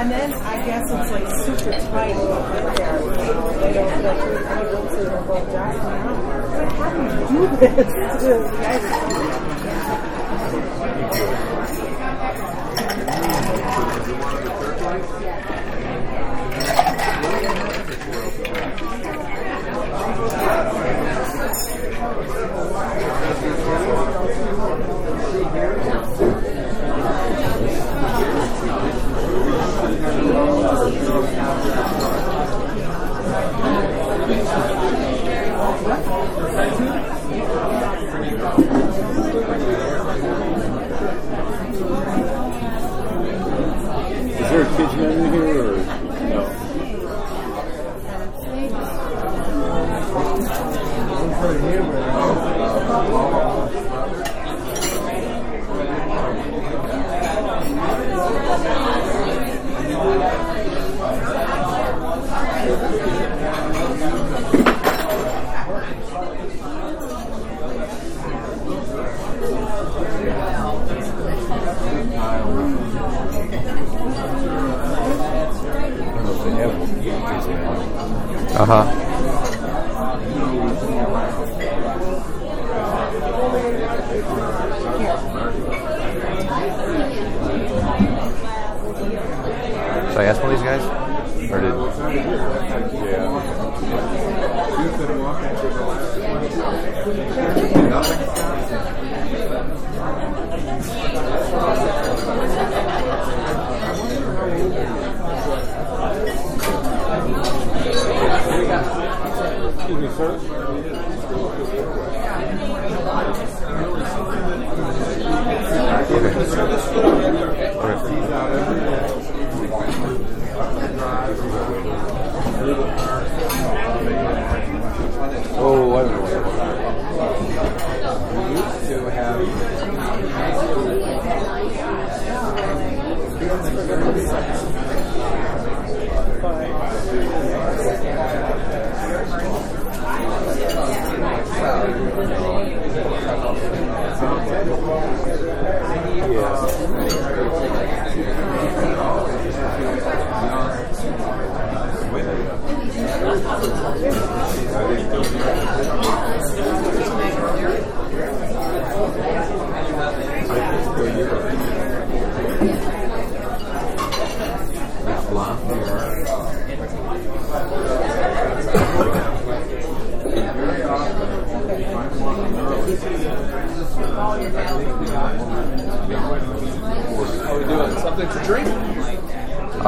And then I guess it's like super tight over there. They don't go to the whole do this?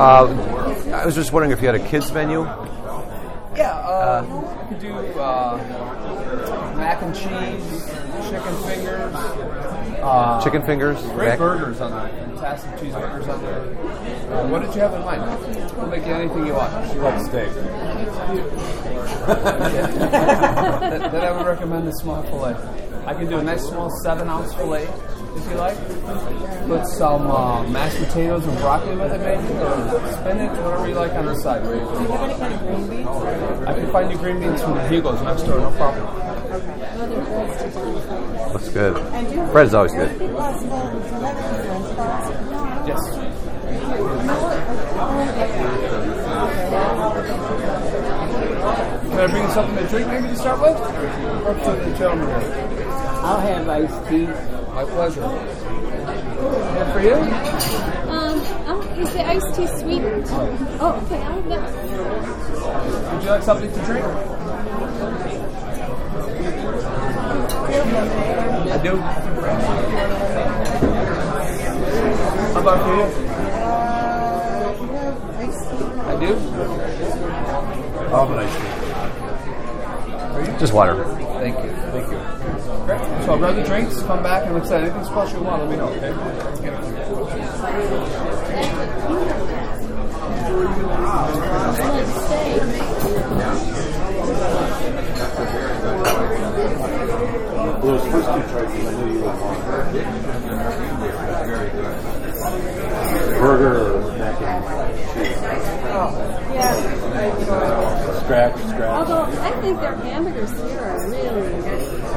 Uh, I was just wondering if you had a kids menu. Yeah, uh, I could do uh, mac and cheese, chicken fingers, uh, Chicken fingers. great mac- burgers on there, fantastic cheeseburgers on there. Uh, what did you have in mind? We'll make you anything you want. She likes steak. then, then I would recommend the small fillet. I can do a nice small seven ounce fillet if you like. Put some uh, mashed potatoes and broccoli with it, maybe, or spinach, whatever you like on the side. Where you Do you have any kind of green beans? I can find you green beans from the Hugo's next door, no problem. Looks good. And do you have Bread's always good. would it be possible to have any French fries? Yes. Can I bring you something to drink maybe to start with? Or to the gentleman here? I'll have iced tea. My pleasure. Good for you? Um, oh, is the iced tea sweetened? Oh, okay, I'll have that. Would you like something to drink? I do. How about for you? I do. I'll have an ice cream. Just water. Thank you. Thank you. Great. So I'll grab the drinks, come back, and like I said, anything special you want, let me know, okay? Well, those first two choices, I knew you would want. Burger or mac and cheese? Oh, yeah. Scratch, scratch. Although I think their hamburgers here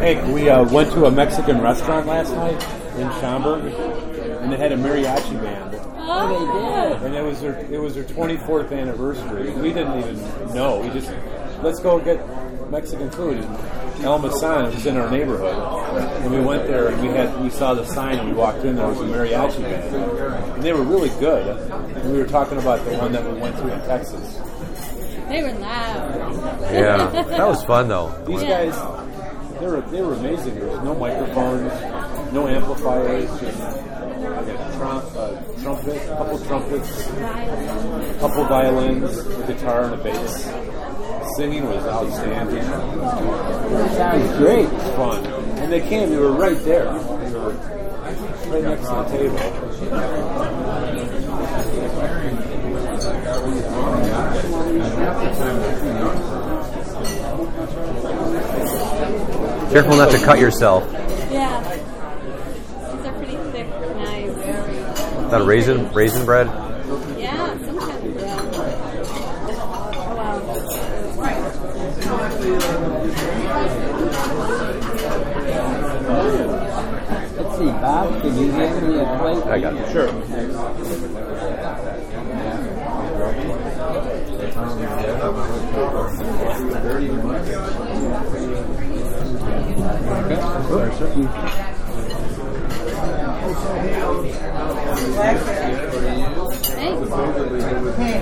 Hey, we uh, went to a Mexican restaurant last night in Schaumburg, and they had a mariachi band. Oh, they did. And it was their it was their 24th anniversary. We didn't even know. We just let's go get Mexican food. And El Masan was in our neighborhood, and we went there and we had we saw the sign and we walked in. There was a mariachi band, and they were really good. And we were talking about the one that we went to in Texas. they were loud. Yeah, that was fun though. These Yeah. guys, they were they were amazing. There was no microphones, no amplifiers, just like a trum- uh, trumpet, a couple trumpets, a couple violins, a guitar, and a bass. Singing was outstanding. Sounds great. It was fun, and they came. they were right there. We were right next to the table. Careful not to cut yourself. Yeah. These are pretty thick knives. Is that a raisin raisin bread? Yeah, some kind of bread. Oh, wow. Let's see, Bob, can you give me a plate? I got it. Sure. Thanks. Hey,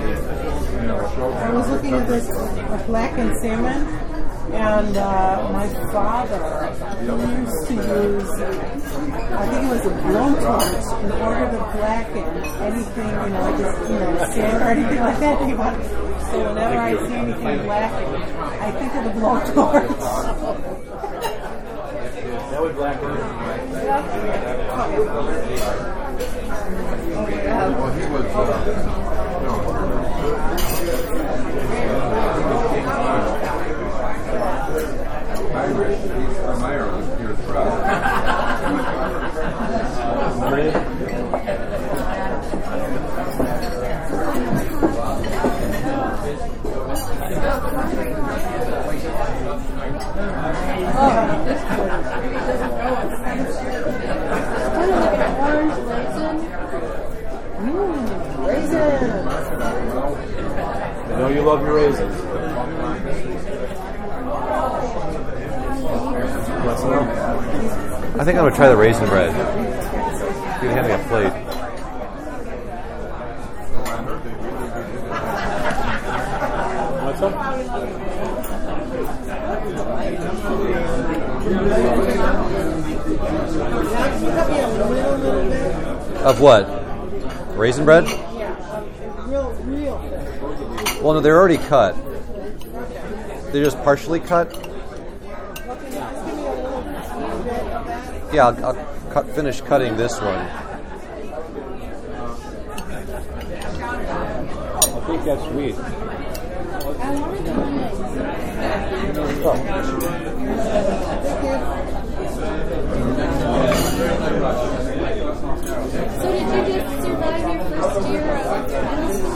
I was looking at this black and salmon, and uh, my father he used to use, I think it was a blowtorch in order to blacken anything, you know, just you know, salmon or anything like that. So whenever I see anything black, I think of the blowtorch. That would blacken. Kind of like an orange raisin. Raisins. I know you love your raisins. I think I'm gonna try the raisin bread. You hand me a plate. Want some? Of what? Raisin bread? Real, real. Well, no, they're already cut. They're just partially cut. Yeah, I'll, I'll cut, finish cutting this one. I think that's sweet. So oh did you just survive your first year of middle school?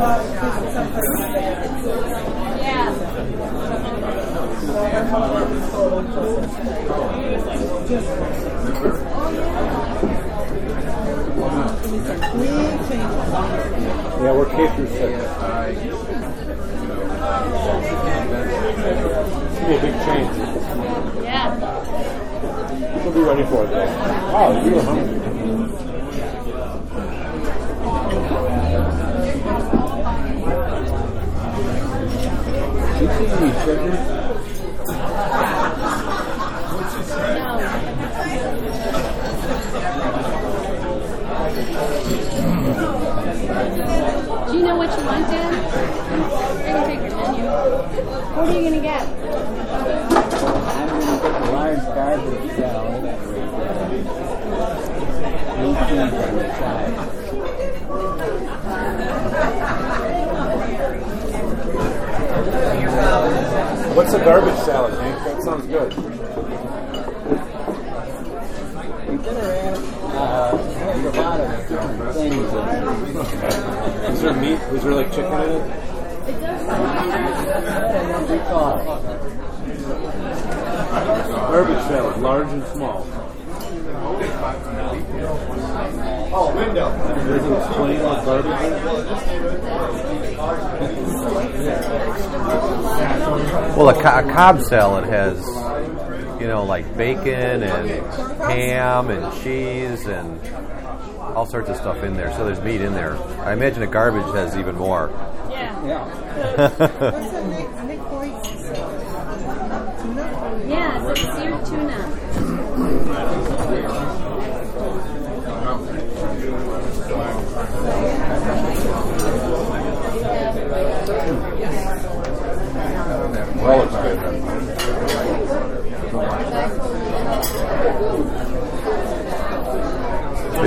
Yeah. Yeah, we're K through six. It's gonna be a big change. Yeah. We'll be ready for it though. Wow, you were hungry. See any sugar? Do you know what you want, Dan? You're gonna take your menu. What are you gonna get? I'm going to get a large garbage salad. blue cheese on the side. What's a garbage salad, Hank? That sounds good. You better add uh, has a lot of different things in it. Is there meat? Is there like chicken in it? I don't recall. Garbage salad, large and small. Does it explain what garbage Well, a, co- a Cobb salad has, you know, like bacon and ham and cheese and all sorts of stuff in there. So there's meat in there. I imagine a garbage has even more. Yeah. Yeah. What's that Nick, Nick Hoyt's tuna? Yeah, it's seared tuna. Well, looks good.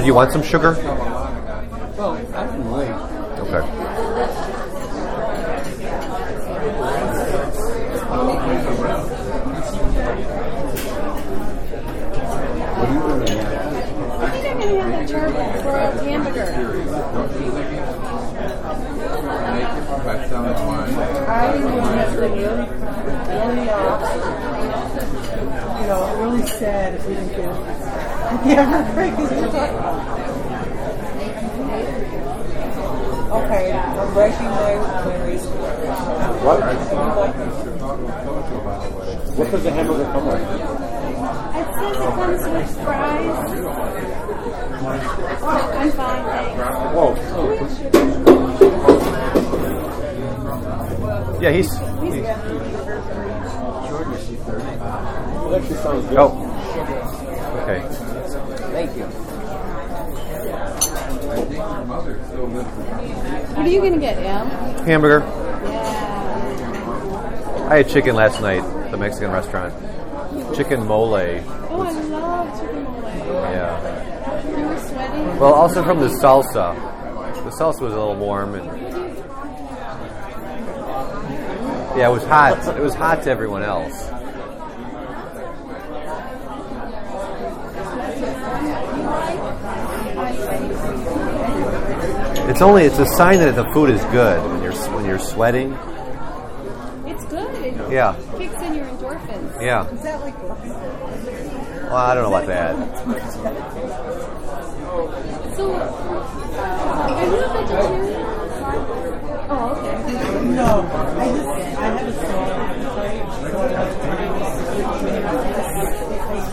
Did you want some sugar? Well, I can wait. Okay. What you going to have? I think I'm gonna have the turbo for a hamburger. I would have been really, really, you know, really sad if we didn't get the hamburger because we're talking. Okay, I'm breaking my, my reason. What? What does the hamburger come with? It says it comes with fries. Oh, I'm fine, thanks. Whoa. Yeah, he's. That actually sounds good. Oh. Okay. Thank you. What are you gonna get, Al? Hamburger. Yeah. I had chicken last night at the Mexican restaurant. Chicken mole. Oh, I love chicken mole. Yeah. You were sweating? Well, also from the salsa. The salsa was a little warm and. Yeah, it was hot. It was hot to everyone else. Only it's a sign that the food is good when you're when you're sweating. It's good. It Yeah, kicks in your endorphins. yeah. Is that like Well, I don't know about that. So, are you a vegetarian? Oh, okay. no? I just I have a small appetite, so I have to.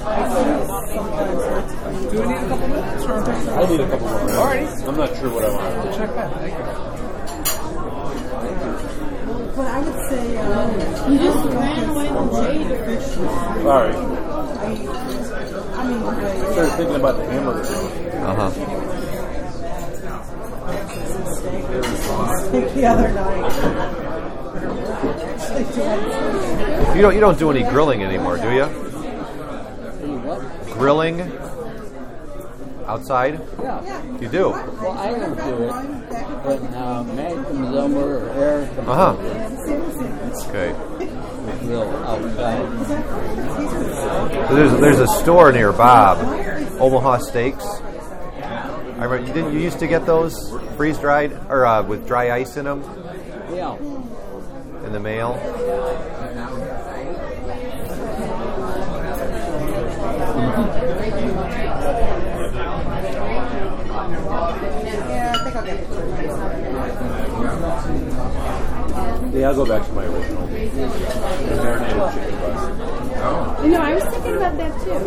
I sometimes. Do we need a couple minutes? Or? I need a couple more minutes. Alrighty. I'm not sure what I want. Check that. Thank you. But I would say um, You just ran away from Jade. Sorry. I, I mean, I I, started thinking about the hamburger. Uh huh. steak the other night. You don't you don't do any grilling anymore, do you? Grilling outside? Yeah. You do. Well, I don't do it, but uh, Matt comes over or Eric comes Uh-huh. over Okay. grill outside. So there's there's a store near Bob, Omaha Steaks. I remember you didn't you used to get those freeze dried or uh, with dry ice in them Yeah. in the mail. Yeah, I think I'll get it. Yeah, I'll go back to my original. Marinated chicken breast. You know, I was thinking about that too.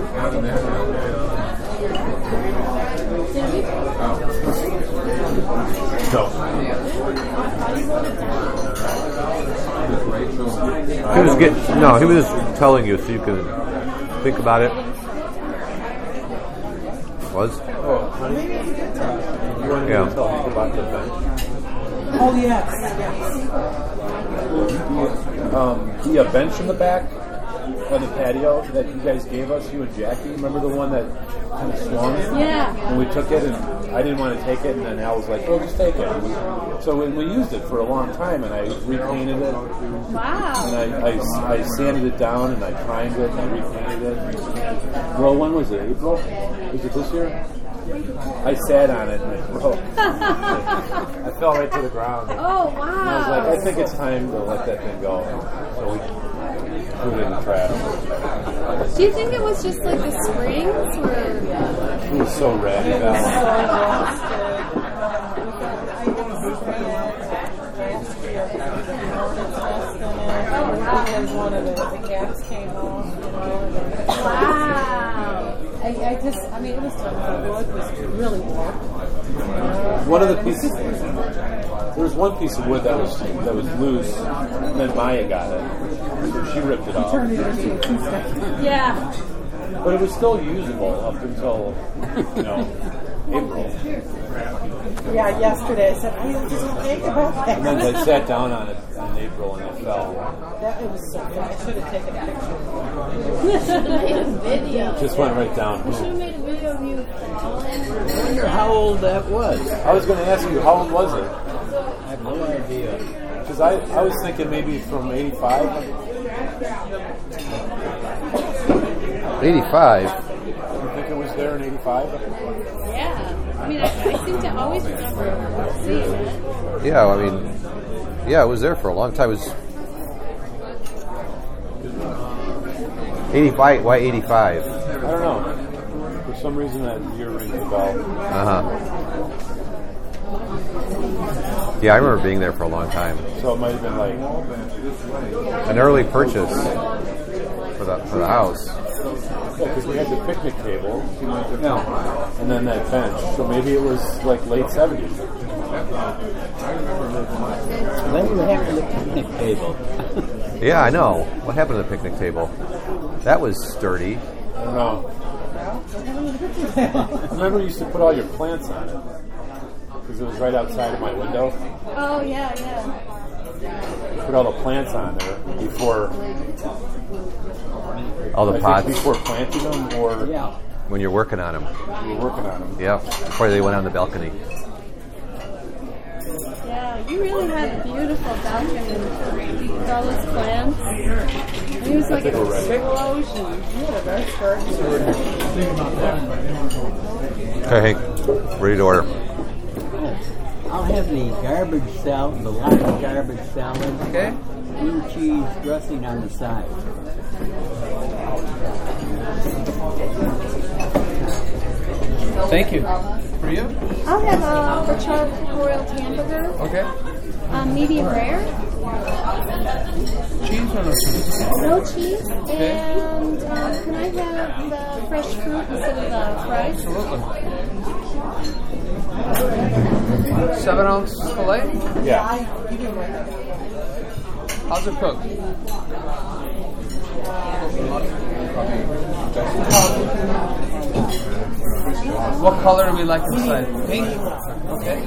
No. He was get no, he was telling you so you could think about it. Was You want Yeah. to tell me about the bench? Oh yes, yes. Um, do you have a bench in the back? On the patio that you guys gave us, you and Jackie. Remember the one that kind of swung? Yeah. And we took it, and I didn't want to take it, and then Al was like, "Well, just take it." And we, so we, we used it for a long time, and I repainted it, and Wow. I, I, I sanded it down, and I primed it, and I repainted it. Well, when was it? April? Was it this year? I sat on it, and it broke. I fell right to the ground. Oh And I was like. I think it's time to let that thing go. So we threw it in the trash. Do you think it was just like the springs or It was so red. Val. Because one of the, the caps came off, you know. Wow. I, I just, I mean, it was tough. The wood was really warm. One of the pieces, there was one piece of wood that was that was loose, and then Maya got it. So she ripped it off. Turned it into a two-step. Yeah. But it was still usable up until, you know, April. Yeah, yesterday I said, I just don't think about And then I sat down on it in April and it fell. That it was so fun. I should have taken a picture. Should have made a video. Just went right down. Should have made a video of you falling. I wonder how old that was. I was going to ask you, how old was it? I have no idea. Because I, I was thinking maybe from 85. 85. You think it was there in 85? Yeah. I mean, I, I seem to always remember seeing it. Yeah, I mean, yeah, it was there for a long time. It was 85. Why 85? I don't know. For some reason that year rings a bell. Uh huh. Yeah, I remember being there for a long time. So it might have been like, An early purchase for the for the house. yeah, because we had the picnic table, no. and then that bench. So maybe it was like late 70s. When you have the picnic table. Yeah, I know. What happened to the picnic table? That was sturdy. I don't know. I remember you used to put all your plants on it because it was right outside of my window. Oh, yeah, yeah. Put all the plants on there before All the I pots before planting them or Yeah. when you're working on them. you were working on them. Yeah, before they went on the balcony. Yeah, you really had a beautiful balcony with all those plants. It was like think we're an explosion. You had a nice garden. Okay, Hank, ready to order. I'll have the garbage salad, the lime garbage salad, Okay. blue cheese dressing on the side. Thank you. For you? I'll have a the charred broiled hamburger, Okay. um, medium rare, Cheese or no cheese? no cheese, and um, can I have the fresh fruit instead of the fries? Absolutely. Seven ounce filet? Yeah. How's it cooked? What color do we like inside? Pink? Okay.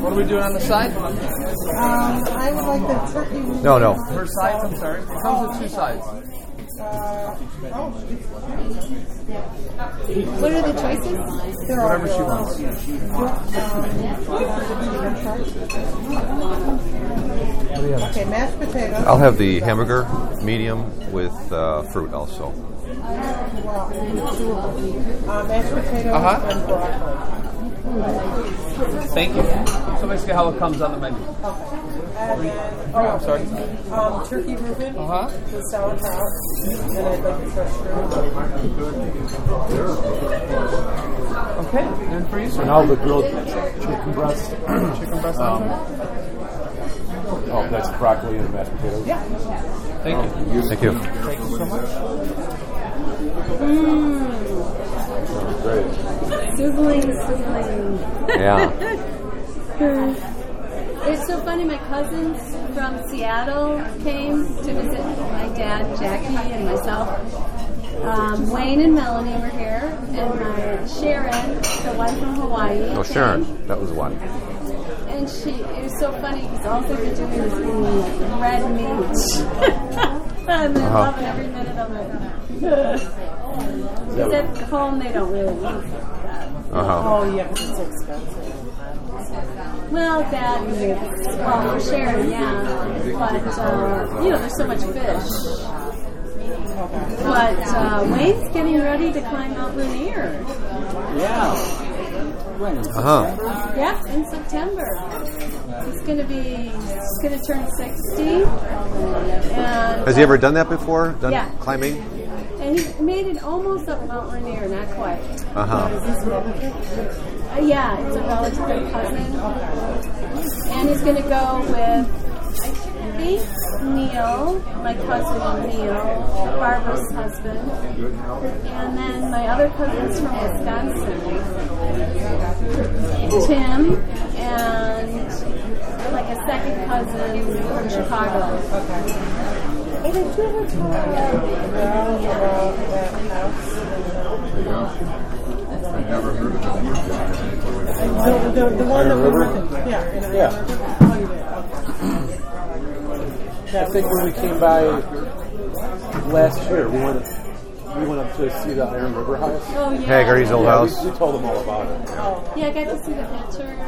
What are we doing on the side? Um, I would like the turkey. No, no. Per sides, I'm sorry. It comes with two sides. What are the choices? there are Whatever she wants. Okay, mashed potatoes. I'll have the hamburger medium with uh, fruit also. Uh, mashed potatoes Uh-huh. and broccoli. Thank you. So basically how it comes on the menu. And then, Oh, I'm sorry. um, turkey Reuben Uh-huh. with sauerkraut. And I'd like the fresh fruit. Okay. And for you, sir? Now the grilled chicken breast. Chicken breast Um, oh, that's broccoli and mashed potatoes. Yeah. Thank you. Thank you. Thank you so much. Great. Sizzling, sizzling. Yeah. It's so funny. My cousins from Seattle came to visit my dad, Jackie, and myself. Um, Wayne and Melanie were here, and my Sharon, the one from Hawaii. Oh, came. Sharon, that was one. And she, it was so funny because all they were doing was eating red meat. I'm Uh-huh. loving every minute of it. Because at home they don't really use that. Uh-huh. Oh, yeah, because it's expensive. Well, that and it's, well, we're sharing, yeah. But, uh, you know, there's so much fish. But uh, Wayne's getting ready to climb Mount Rainier. Yeah. When? Uh-huh. Yep, in September. He's going to be, he's going to turn 60. And, Has he ever done that before? Done Yeah. climbing? And he made it almost up Mount Rainier, not quite. Uh-huh. Uh, yeah, it's a relative cousin. And he's going to go with, I think, Neil, my cousin Neil, Barbara's husband. And then my other cousin's from Wisconsin, Tim, and like a second cousin from Chicago. Did you ever tell girls about that house? The, the, the one that we River? went yeah. in Yeah. River? Oh, you did. I think when we came by last year, we went we went up to see the Iron River House. Oh, yeah. Haggerty's old Yeah, house. we, we told them all about it. Oh. Yeah, I got to see the pictures.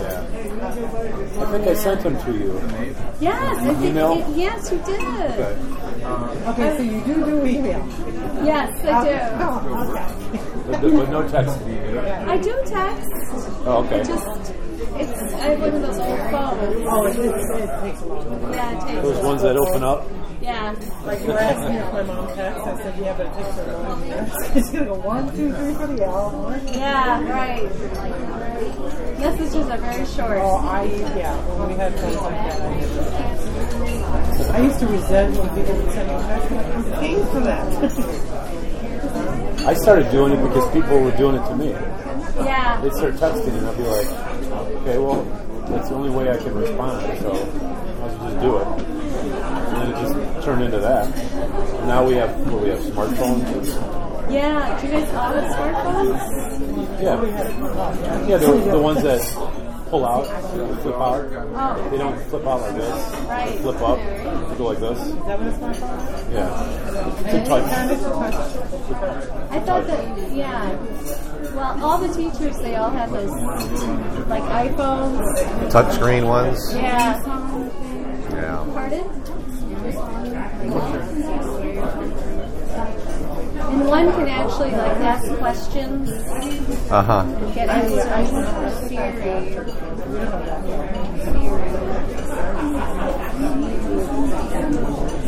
Yeah. I think I sent them to you. Yes, I think Email? it- yes, you did. Okay. Okay, so you do do email. Yes, I do. Oh, okay. But, but no texting. I do text. Oh, okay. It just, it's, I have one of those old phones. Oh, it, it, it takes a long time. Yeah, it takes. Those ones that open up. Yeah. Like you were asking if my mom texts, I said, yeah, but it takes her one year. She's gonna go one, two, three for the L. Yeah, right. Messages are very short. Oh, I, yeah, when we had things like that, I did that. I used to resent when people would send me texts, like, I'm paying for that. I started doing it because people were doing it to me. Yeah. They'd start texting and I'd be like, okay, well, that's the only way I can respond, so I'll just do it. And then it just turned into that. And now we have, well, we have smartphones. Yeah. Do you guys all have smartphones? Yeah. Yeah, the, the ones that pull out, they flip out. Oh, They don't flip out like this. Right. They flip up. They go like this. Is that what it's my phone? Yeah. It's a touch. kind of touch. I thought that, yeah. Well, all the teachers, they all have those, like iPhones. Touchscreen ones. Yeah. Yeah. Pardon? One can actually like ask questions, Uh huh. get answers. Siri.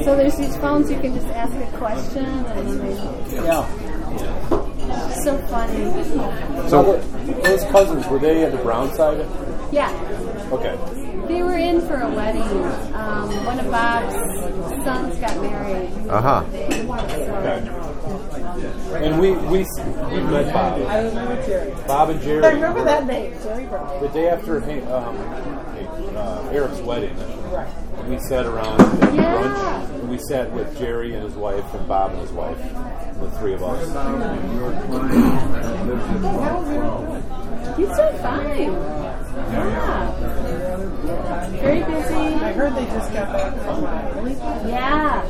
So there's these phones you can just ask a question and Yeah. so funny. So those cousins, were they at the brown side? Yeah. Okay. They were in for a wedding. Um, one of Bob's sons got married. Uh huh. Okay. And we we we met Bob. I remember Jerry. Bob and Jerry. I remember that name, Jerry Brown. The day after um, uh, Eric's wedding, Right. we sat around at Yeah. brunch. And we sat with Jerry and his wife and Bob and his wife, the three of us. He's doing fine. Yeah. Very busy. I heard they just got back from Miami. Yeah.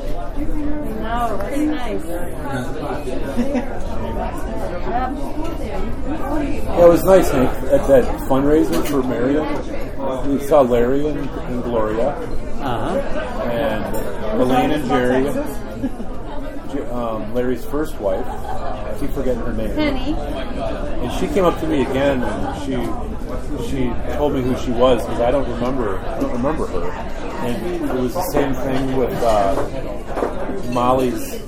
No, pretty nice. Yep. Yeah, it was nice, Hank, at that fundraiser for Marion. We saw Larry and, and Gloria Uh huh. and Elaine and Jerry. Um, Larry's first wife. I keep forgetting her name. Penny. And she came up to me again, and she she told me who she was because I don't remember I don't remember her. And it was the same thing with uh, Molly's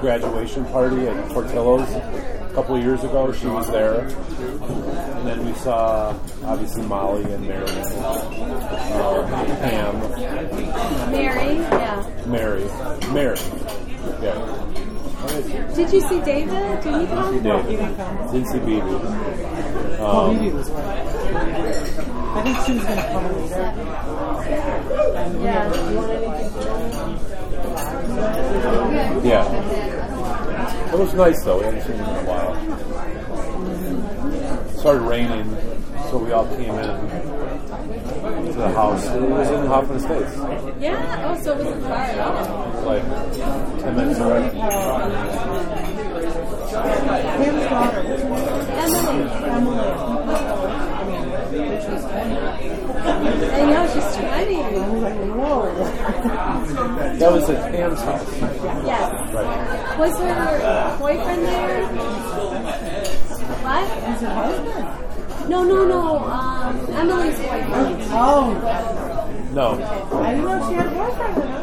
graduation party at Portillo's a couple of years ago. She was there, and then we saw obviously Molly and Mary, um, Pam, Mary. Yeah. Mary, Mary. Yeah, Did you see David? Did he come? she did. Didn't see BB. Oh, Um, was right. I think she was going to come later. Yeah. Yeah. It was nice though. We hadn't seen him in a while. It started raining So we all came in to the house. It was in Hoffman Estates. Yeah. Oh, so it wasn't far at all. Like 10 minutes away. Pam's daughter, what's her name? Emily. Emily. I know she's 20. I was like, whoa. That was at Pam's house. Yes. Right. Was her boyfriend there? What? Is her husband? No, no, no. Um, Emily's boyfriend. Oh, No. I didn't know she had a boyfriend.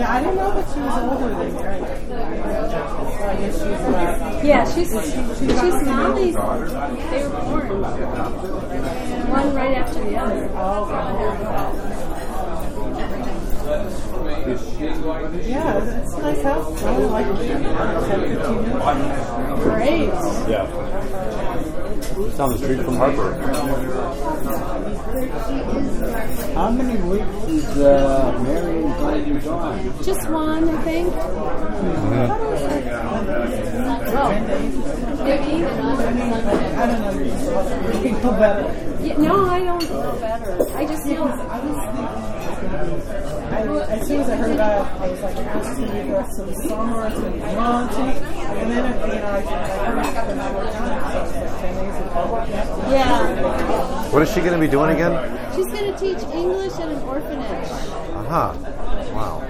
Yeah, I didn't know that she was older than Mary. So I guess she's uh, yeah, she's she's Molly's. They were born one right after the other. Oh. Yeah, it's a nice house. I really like it. It's had 15 minutes. Great. Yeah. It's on the street from Harper. How many weeks is uh, Mary and Clayton gone? Just one, I think. Oh, maybe. I don't know. You can better. Yeah, no, I don't know better. I just know. I was thinking, I, as soon as I heard about it, I was like asked to be for some summer, it's going to be haunting. And then, you know, I, I heard it for another time, so like 10 days ago. Yeah. What is she going to be doing again? She's going to teach English at an orphanage. Uh huh. Wow.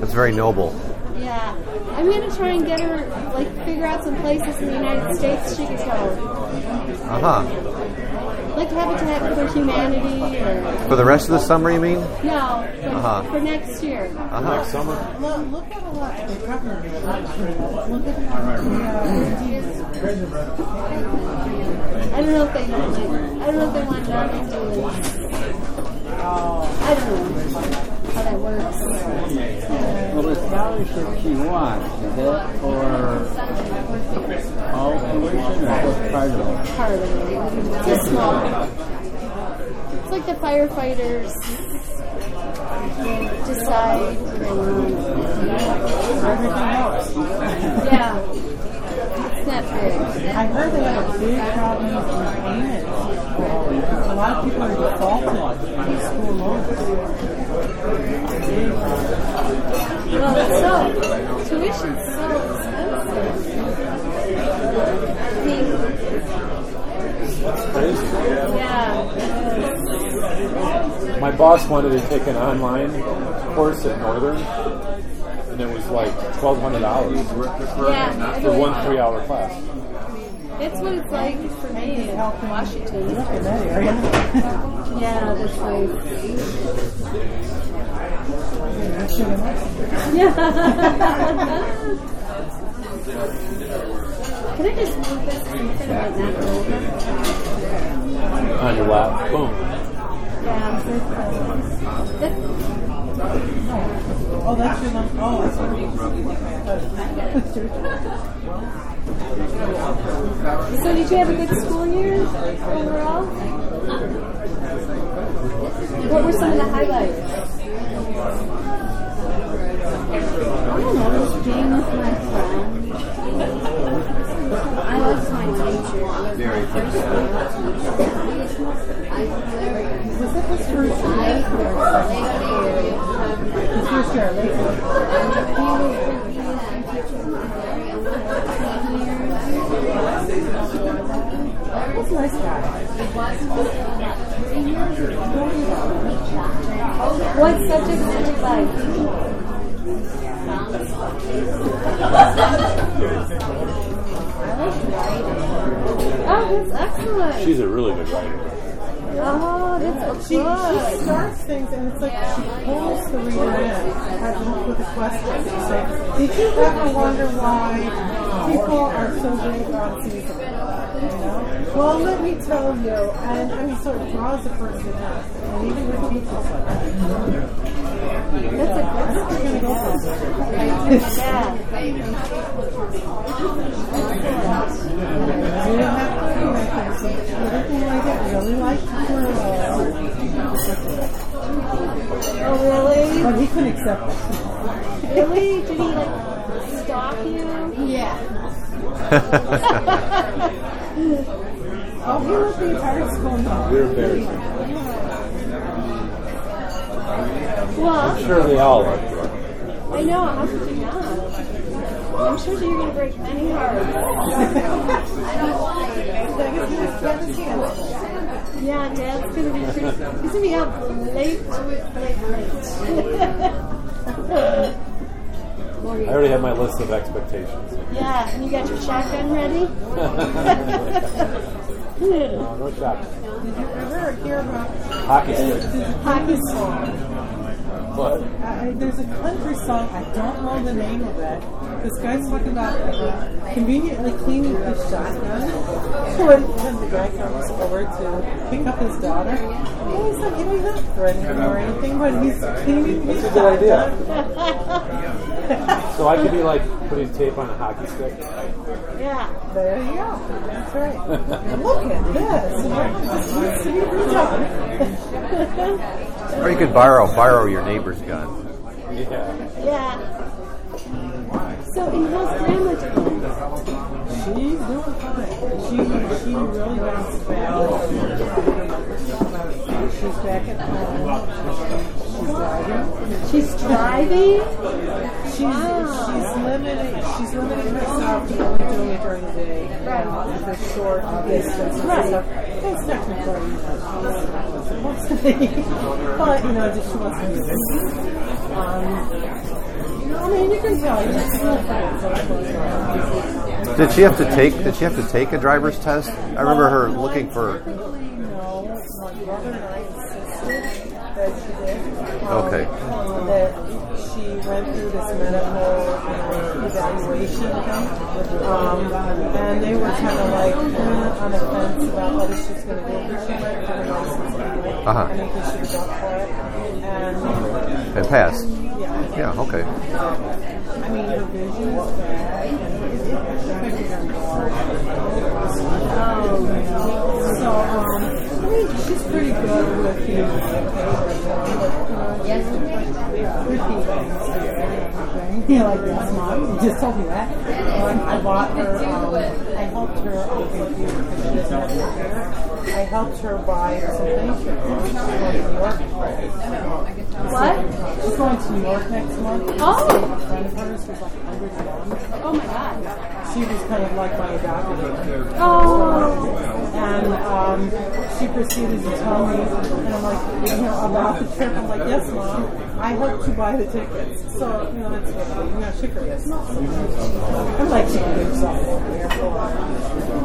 That's very noble. Yeah. I'm going to try and get her, like, figure out some places in the United States she could go. Uh huh. Like Habitat for Humanity or. For the rest of the summer, you mean? No, for, Uh-huh. for next year. Uh huh. Summer? Look, look at a lot of the government. Look at the, I don't know if they want to. I don't know if they want non-Indians. I don't know how that works. Well, the scholarship she wants, is that for all tuition or just part of it? Part of it. It's small. It's like the firefighters decide. everything else. Yeah. It's not big. I heard they have a big problem with payments. A lot of people are defaulted on the school loans. Well, it's so tuition's so expensive. I mean, Crazy. yeah. My boss wanted to take an online course at Northern, and it was like $1,200 Yeah. for one three hour class. It's what it's like for me in Washington. In that area. Yeah, that's nice. Yeah. Can I just move this and kind of like knock? On your lap. Boom. Yeah. That's, Oh, that's your number. Oh, that's your so did you have a good school year overall? What were some of the highlights? I don't know, just being with my liked my teacher. Very Was that his first year? His first year, Lakewood. He's a nice guy. What subjects did you like? Oh, that's excellent. She's a really good writer. Oh, that's She, she starts things and it's like she pulls the reader in as with a question. She says, Did you ever wonder why people are so big on season? You know? Well, let me tell you. And I mean, so it draws the person in. And even with teachers like that. That's a I think we're going to go for it. Yeah. We don't have to do anything. So everything like that, really like her. Uh, Oh, really? but he couldn't accept it. Really? Really? Did he like stalk you? Yeah. oh, he was the entire school now. We're very. Well, Sure, they all you. I know. How could you not? I'm sure that you're going to break many hearts. Yeah, Dad's going to be pretty, he's going to be up late, late, late. I already have my list of expectations. yeah, and you got your shotgun ready? No, no. Did you ever hear about Hockey stick. hockey song? But I, there's a country song, I don't know the name of it. This guy's talking about conveniently cleaning his shotgun when, when the guy comes over to pick up his daughter. And he's like, you know, he's not threatening him or anything, but he's cleaning his That's a good idea. so I could be like putting tape on a hockey stick. Yeah. There you go. That's right. Look at this. This needs to be redone. Or you could borrow borrow your neighbor's gun. Yeah. Yeah. So, and how's grandma doing? She's doing fine. She she really bounced back. She's back at home. She's driving. She's driving? She's Wow. she's limiting she's limiting herself to only doing it during the day. Right. For short distances and Right. stuff. It's technically you know, she's supposed. But you know, just she wants to do it. Um She's Did she have to take Did she have to take a driver's test? I remember her looking for. Okay. That she went through this medical evaluation. Um, and they were kind of like on the fence about whether she was going to a license. And I think she up for it. And And passed. Yeah, Yeah. Okay. I mean, her vision is bad. and it's very hard. So, um, I mean, she's pretty good with the Yes. You like, yes, mom, you just told me that. Um, I bought her, um, I helped her on I helped her buy some things. To. What? She's going to New York next month. Oh. A friend of hers who's like 101 Oh my god. she was kind of like my adopted. Oh. And um, she proceeded to tell me, and I'm like, you know, about the trip. I'm like, yes, mom, I helped you buy the tickets. So, you know, that's good. You know, she forgets. I'm like, she can do something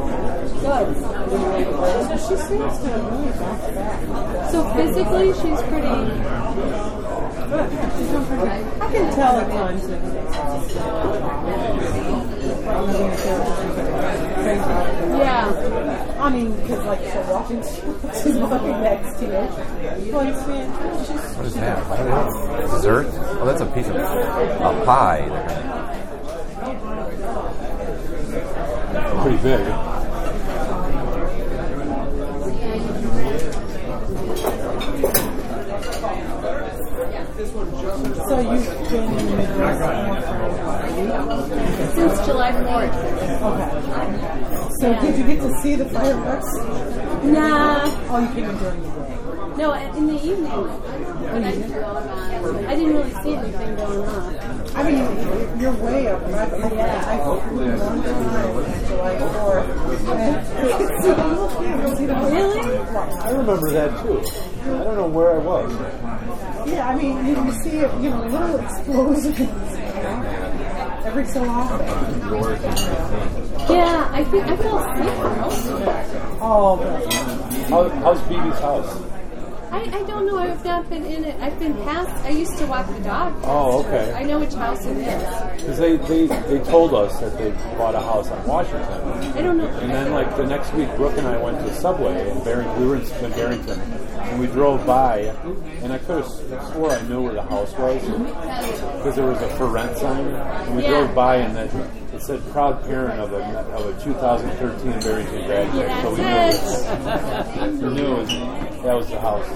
over there Good. her. She seems to have really bounced back. So physically, she's pretty. Good. Yeah, she's doing pretty good. I can tell at times that Yeah. I mean, because like she's walking, she's walking next to you. Well, it's man, she's What is that? Dessert? Oh, that's a piece of a pie. Pretty big. So you've been in the Midwest Since July 4th. Okay. So did you get to see the fireworks? Nah. Oh, you came in during the day. No, in the evening. I didn't really see anything going on. I mean, you're way up. Right? Yeah. I flew London on July 4th. And see the little cameras, you know, Really? I remember that too. I don't know where I was. Yeah, I mean, you, you see it, you know, little explosions. You know, every so often. Yeah, I think I fell asleep for most of it. Oh, but How, how's BB's house? I, I don't know. I've not been in it. I've been past. I used to walk the dog. Oh, okay. I know which house it is. Because they, they, they told us that they bought a house on Washington. I don't know. And then, like, the next week, Brooke and I went to Subway in Barrington. We were in, in Barrington. And we drove by, and I could have swore I knew where the house was. Because there was a for rent sign. And we Yeah. drove by, and that it said proud parent of a, of a 2013 Barrington graduate. so we knew, it. we knew it was, that was the house.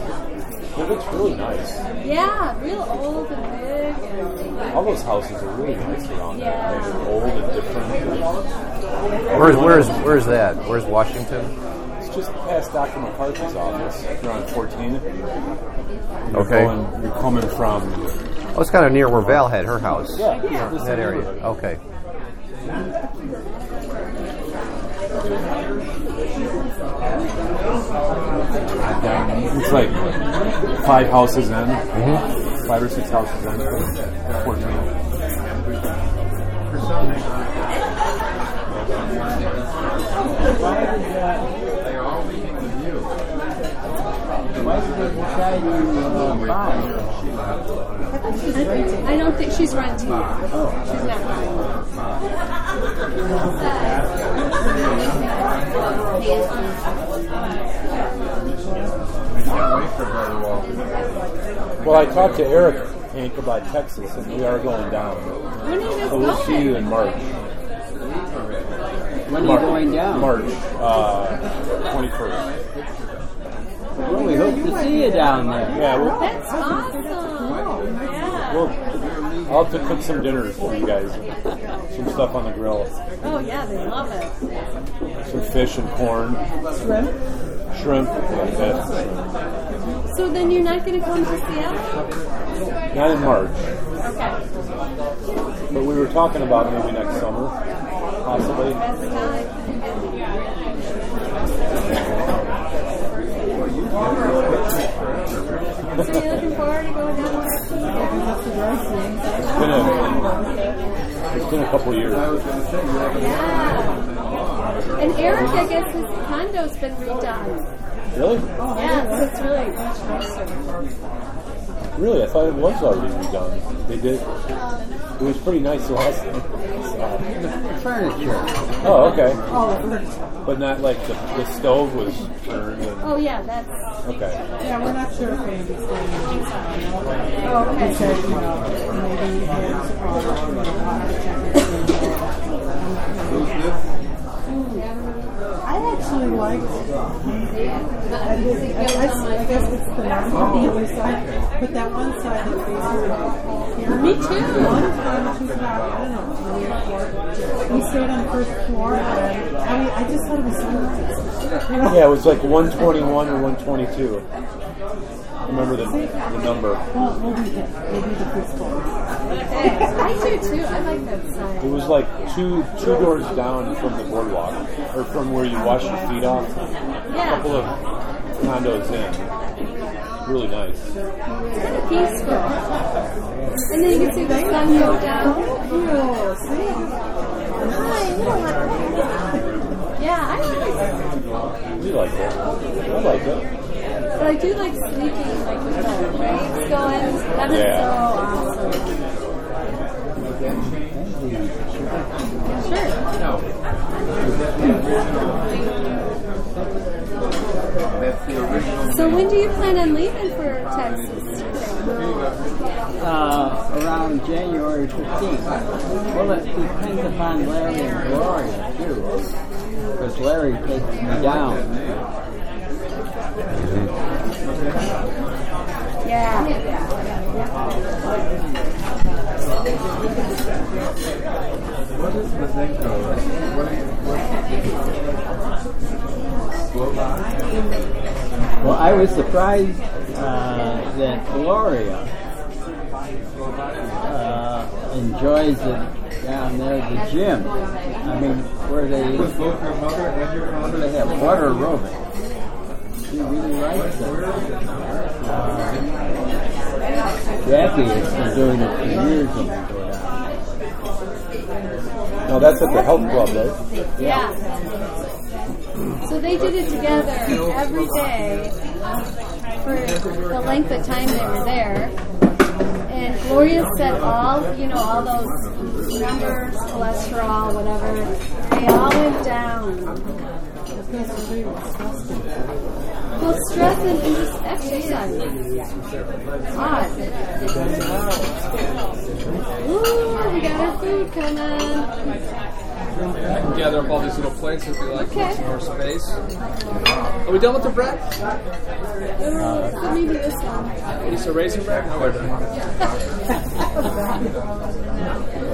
It looks really nice. Yeah, real old and big. All those houses are really nice around there. Yeah. They're old and different. Where's where's where's that? Where's Washington? It's just past Dr. McCarthy's office. You're on 14. You're Okay. Going, you're coming from. Oh, it's kind of near where Val had her house. Yeah, yeah. That area. Okay. It's like five houses in. Five or six houses in. 14. Why did they decide to buy? I don't think she's renting. She's not buying. Well, I talked to Eric Hank about Texas, and we are going down. When are you So we'll see you in March. When are you Mar- going down? March uh, 21st. Well, we hope to see you down there. Yeah, we'll, That's awesome. Yeah. we'll, I'll have to cook some dinners for you guys. Some stuff on the grill. Oh yeah, they love it. Some fish and corn. Shrimp? Shrimp. Yeah. So then you're not going to come to Seattle? Not in March. Okay, But we were talking about maybe next summer, possibly. that's time. Been a, it's been a couple years. Yeah. And Eric, I guess his condo's been redone. Really? Yeah, so it's really much nicer. Really? I thought it was already redone. They did. It was pretty nice last time. So- Furniture. Oh, okay. Oh, the furniture. But not like the, the stove was turned. And, Oh yeah, that's. okay. Yeah, we're not sure if Andy's staying in this Oh, He okay. said, you know, maybe his, uh, I actually liked I, did, I, I, I guess it's the non side, but that one side that faces here. Me too. One furniture about, I don't know, three or four. We stayed on the first floor, and I mean, I just thought it was so nice. You? Yeah, it was like 121 or 122. I remember the, the number. Well, we'll. We'll do the first floor. I do too. I like that It was like two two doors down from the boardwalk, or from where you wash your feet off. A couple of condos in. Really nice. peaceful. And then you can see the sun go down. You see? Yeah, I like it. We like it. I like it. But I do like sleeping, like with the waves going. That is Yeah. so awesome. Sure. So when do you plan on leaving for Texas? Uh, around January 15th. Well, it depends upon Larry and Gloria, too. Because Larry takes me down. Yeah. Well, I was surprised uh, that Gloria uh, enjoys it down there at the gym. I mean, where they, where they have water aerobics. She really likes it. Uh, Jackie has been doing it for years go down. No, that's at the health club, right? Yeah. So they did it together every day um, for the length of time they were there. And Gloria said all, you know, all those numbers, cholesterol, whatever, they all went down. Well, stress and, and just exercise. Odd. Ooh, we got our food coming. I can gather up all these little plates if you like. Okay. Some more space. Are we done with the bread? Uh, maybe this one. Piece of raisin bread? No, we're done.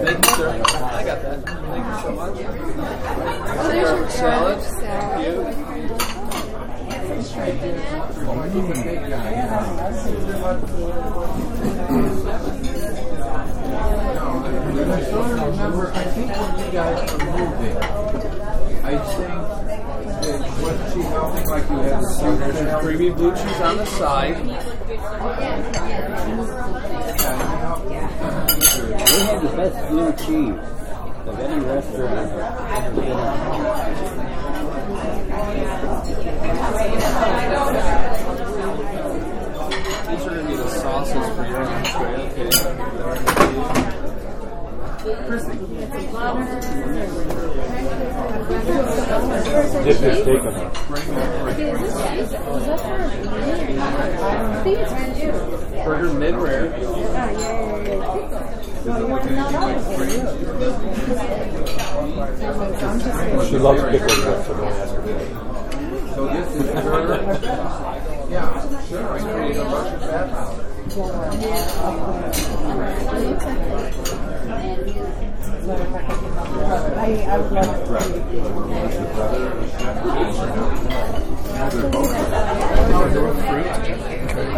Thank you, sir. I got that. Thank you so much. Oh, there's your Salad. I remember, I think when you guys were moving, I think that she like you there's creamy blue cheese on the side. They have the best blue cheese of any restaurant. These are going to be the sauces for your entree. Dip your steak in. Okay, is this cheese? Was that for me? It's for you. Burger mid rare. Yeah, yeah, yeah. She loves pickles, so don't ask her. So this is her, yeah, sure, I created a Russian.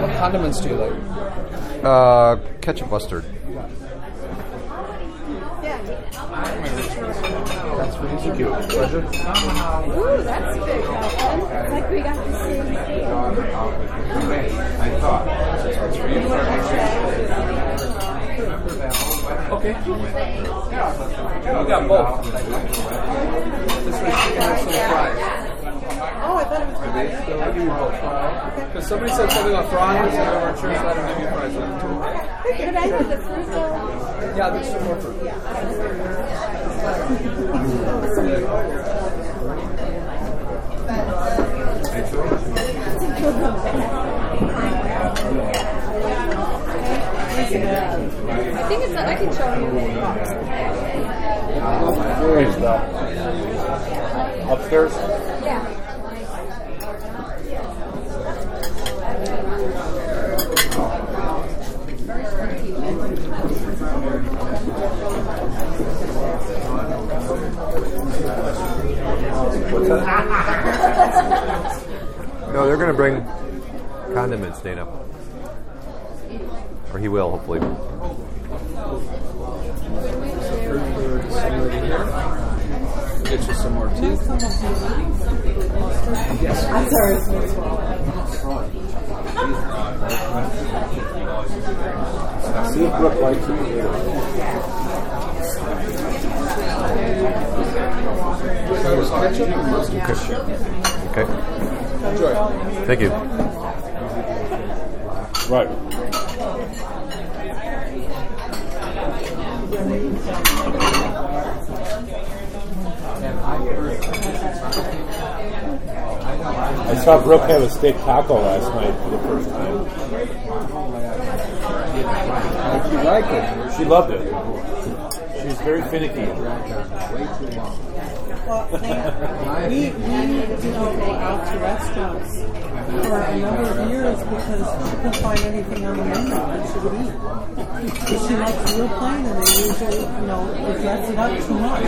What condiments do you like? Uh, ketchup mustard. For you. Pleasure. Ooh, that's big. It's like we got the same thing. I thought. Okay. We got both. This way she can have some fries. Oh, I thought it was for me. I'll give you both. Because somebody said something about fries, and I weren't sure, so I didn't give you fries. Could I have the fruit? Yeah, there's some more fruit. I think it's. I can show you. Where's the upstairs? Yeah. To bring condiments, Dana. Or he will, hopefully. Get you some more tea. I'm sorry, it's my swallow. See if Brooke likes it. Ketchup and. Okay. Enjoy. Thank you. Right. I saw Brooke have a steak taco last night for the first time. How'd you like it? She loved it. She was very finicky. We, we didn't go out to restaurants for a number of years because she couldn't find anything on the menu that she would eat. She likes real plain and they usually, you know, they dress it up too much.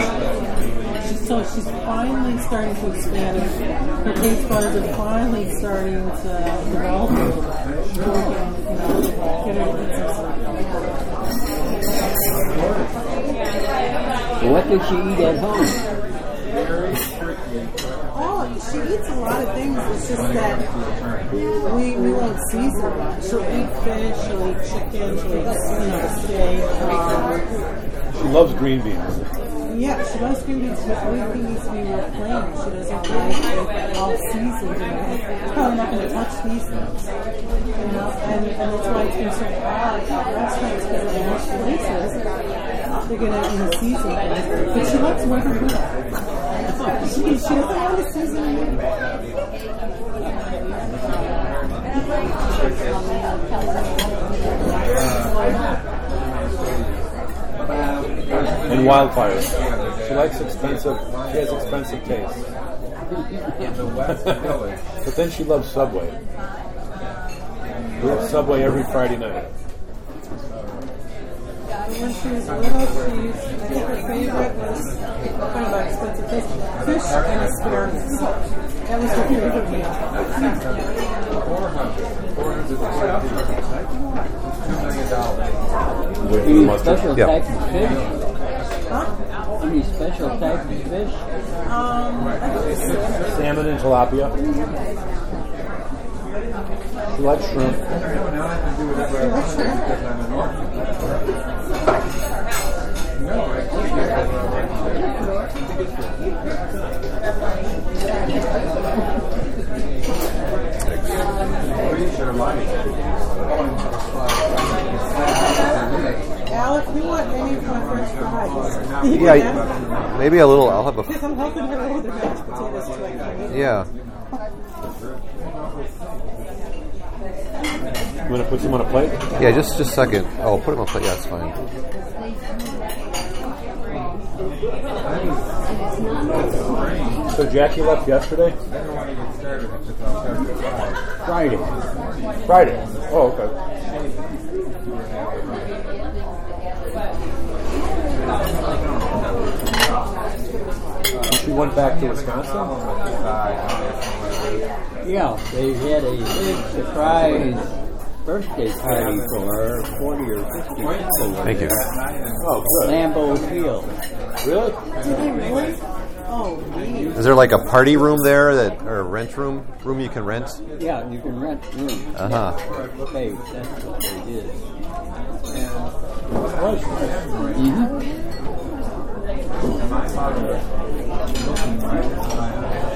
She, so she's finally starting to expand. Her taste buds are finally starting to develop. Working, you know, get her to What did she eat at home? Oh, she eats a lot of things. It's just that we, we won't season much. She'll eat fish, she'll eat chicken, she'll eat you know, steak. Um, She loves green beans. yeah, she loves green beans, but everything needs to be real plain. She doesn't like all seasoned. Know. Probably not going to touch these things. You know, and, and that's why it's been so odd at restaurants because in most places they're going to you know, season. But she likes regular food. She, she doesn't want to season anything. And wildfires. She likes expensive. She has expensive taste. But then she loves Subway. We have Subway every Friday night. When she was little, she, I think her favorite was, talking about expensive fish, fish and asparagus. That was her favorite meal. Four hundred. Four hundred Two million dollars. Wait for the Any special Yeah. types of fish? Huh? Any special types of fish? Um, I. Salmon and tilapia. Likes shrimp. I can do whatever I I'm an orphan. No, I can't do whatever I want. These are light. Alec, you want any of my French fries? Yeah, maybe a little. I'll have a. Because I'm helping her with her mashed potatoes too. I can eat. Yeah. You want to put some on a plate? Yeah, just just a second. Oh, put them on a plate. Yeah, that's fine. So Jackie left yesterday? I don't want to get started because I'll start to cry. Friday. Friday. Oh, okay. She went back to Wisconsin? Yeah, they had a big surprise birthday party for her, 40 or 50 people. Thank you. Oh, good. Lambeau Field. Really? Did they really? Oh, neat. Is there like a party room there that, or a rent room, room you can rent? Yeah, you can rent rooms. Uh huh. Space, that's what they did. My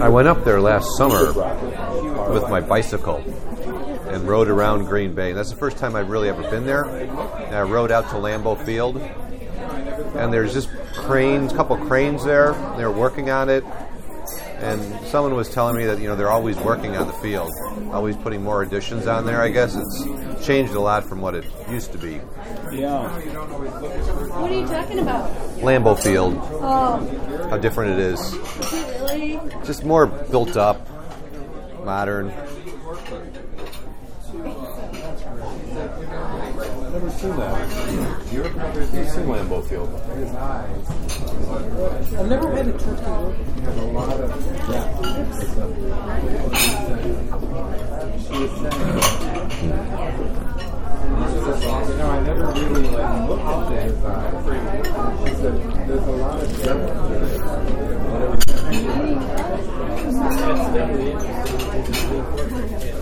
I went up there last summer with my bicycle and rode around Green Bay. And that's the first time I've really ever been there. And I rode out to Lambeau Field, and there's just cranes, a couple cranes there. They're working on it, and someone was telling me that you know they're always working on the field, always putting more additions on there. I guess it's changed a lot from what it used to be. Yeah. What are you talking about? Lambeau Field, Oh, how different it is. is it really? Just more built up, modern. Never seen that. You've seen Lambeau Field. I've never had a turkey roast. You know, I never really like looked at this. Uh, she said there's a lot of differences. There's Grace Gable. Back in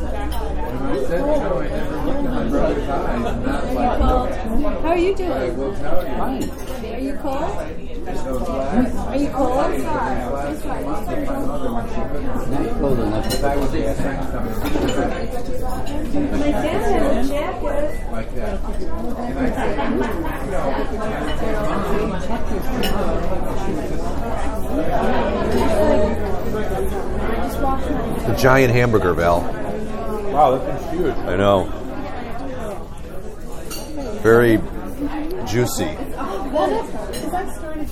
How are you doing? Are you cold? Are you cold? Not cold enough My dad a jacket. like that. The giant hamburger, Val. Wow, that thing's huge. I know. Very juicy.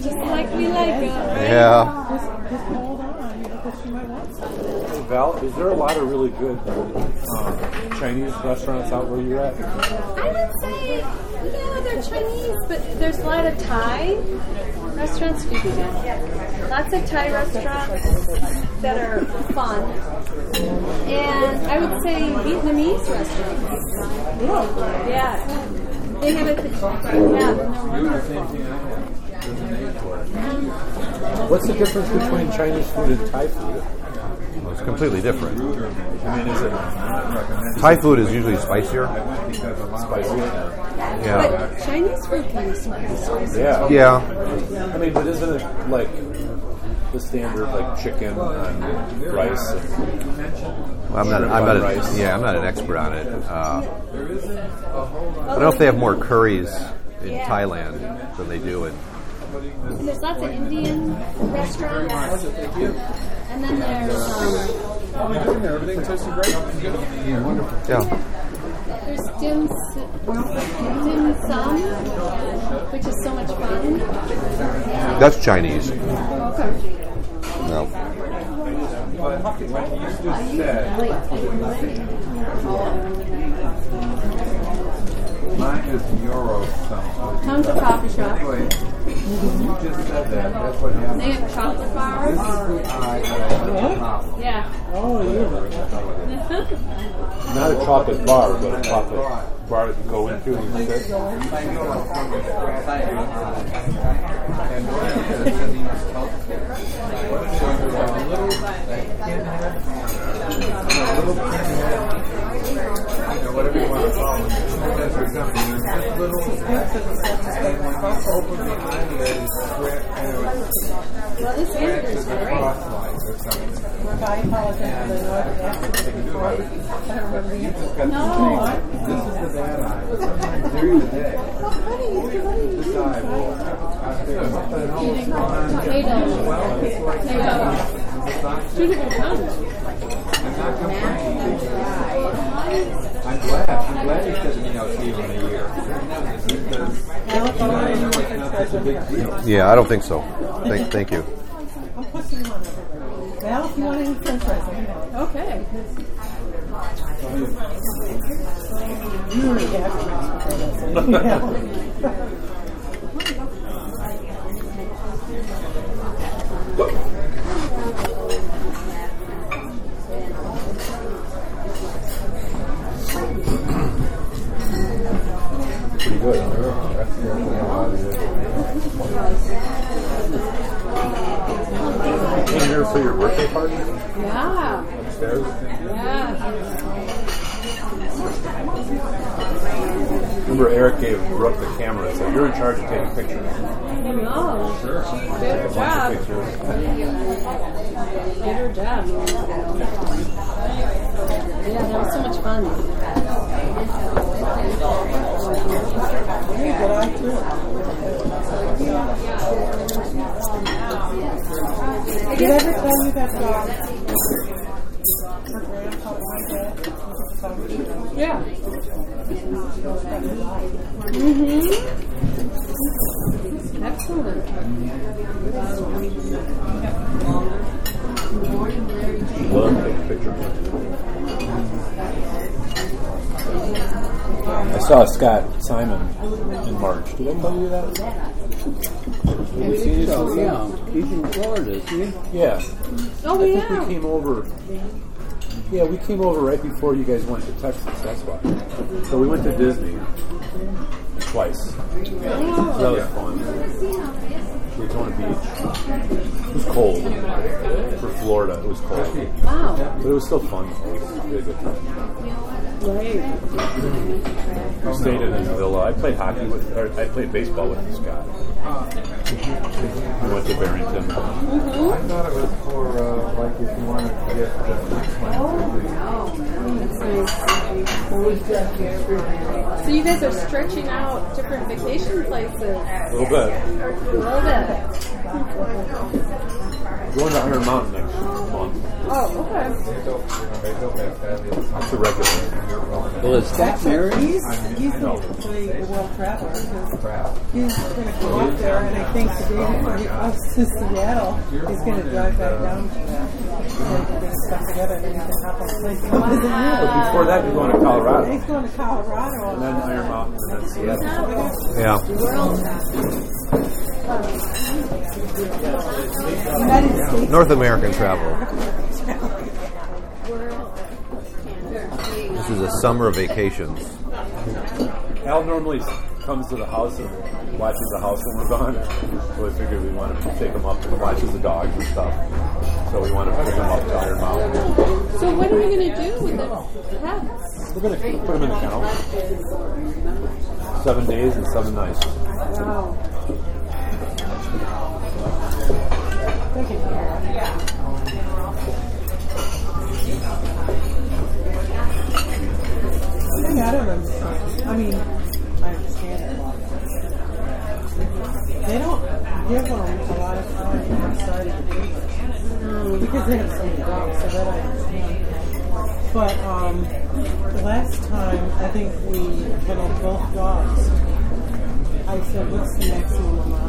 Just like we like it. Yeah. Just, just hold on because she might want some. Val, is there a lot of really good um, Chinese restaurants out where you're at? I would say, yeah, Chinese, but there's a lot of Thai restaurants. Excuse me. Lots of Thai restaurants that are fun. And I would say Vietnamese restaurants. Yeah. They have it. Yeah. do the same thing I have. There's an age for it. What's the difference between Chinese food and Thai food? Well, it's completely different. I mean, is it Thai food is usually spicier. Because a lot of spicy? Yeah. But Chinese food can be spicy. Yeah. Yeah. I mean, but isn't it like the standard, like chicken and rice? And, I'm not. I'm not. A, yeah, I'm not an expert on it. Uh, I don't know if they have more curries in Yeah. Thailand than they do in And there's lots of Indian restaurants. And then there's um, Everything tasted great. Yeah, wonderful. Yeah. There's dim dim sum, which is so much fun. That's Chinese. Okay. No. But when you just said mine is Euro something. Come to coffee shop. You just said that. That's what happened. They have chocolate bars. A problem. Yeah. Not a chocolate bar, but a chocolate bar you go into and sit. And this little, and when Pop opened behind it, it square, and it Well, this square to the great. crosswise or something. I apologize for the noise after before. I don't remember the. No. This is the bad eye. During the day, honey, what are you this eye will, I think, what the hell is going on here? Potatoes. Well, it's like, Potatoes. Two different kinds. I'm not complaining because I'm glad. I'm glad you said to me I'll see you in a year. Because you know, I know it's not such a big deal. Yeah, I don't think so. Thank, thank you. I'm pushing them on everybody. Val, if you want any french fries, let me know. Okay. You already have your mashed potatoes. Yeah. Pretty good. You came here for your birthday party Yeah. upstairs? Yeah. Remember Eric gave Brooke the camera and said, you're in charge of taking pictures. No. Sure. Good Bunch job. of. Did her job. Yeah, that was so much fun. Very good eye, too. Did I ever tell you that uh, her grandpa wanted Yeah. Mm-hmm. Excellent. Love to take pictures. I saw Scott Simon in March. Did I tell you that? Have you seen his So, yeah, he's in Florida, isn't he? Yeah. Oh, I think we came over. Yeah, we came over right before you guys went to Texas. That's why. So we went to Disney twice. So that was fun. Daytona Beach. It was cold for Florida. It was cold, Wow. but it was still fun. It was really good time. We stayed in his villa. I played hockey with. Or I played baseball with this guy. We went to Barrington. I thought it was for, uh, like, if you wanted to get the next one. So you guys are stretching out different vacation places A little bit. a little bit. Going to Iron Mountain next. Oh, okay. That's a regular. Well, is Scott married? He's, he's going to play the World Traveler. He's going to come up there, and I think the day before he goes to Seattle, he's going to drive back down to that. They're going to stuff together, and then he's going to hop on a plane to go But before that, you're going to Colorado. He's going to Colorado. And then Iron Mountain, and then Seattle. Yeah. United States. North American travel. This is a summer vacations. Al normally comes to the house and watches the house when we're gone. So we figured we wanted to take him up and watches the dogs and stuff. So we want to pick him up to Iron Mountain. So what are we going to do with the pets? We're going to put him in the kennel. Seven days and seven nights. Wow. I don't understand. I mean. They don't give them a lot of time inside of the cage because they have so many dogs, so that I understand. But um, the last time I think we kenneled both dogs, I said, "What's the maximum amount of time?"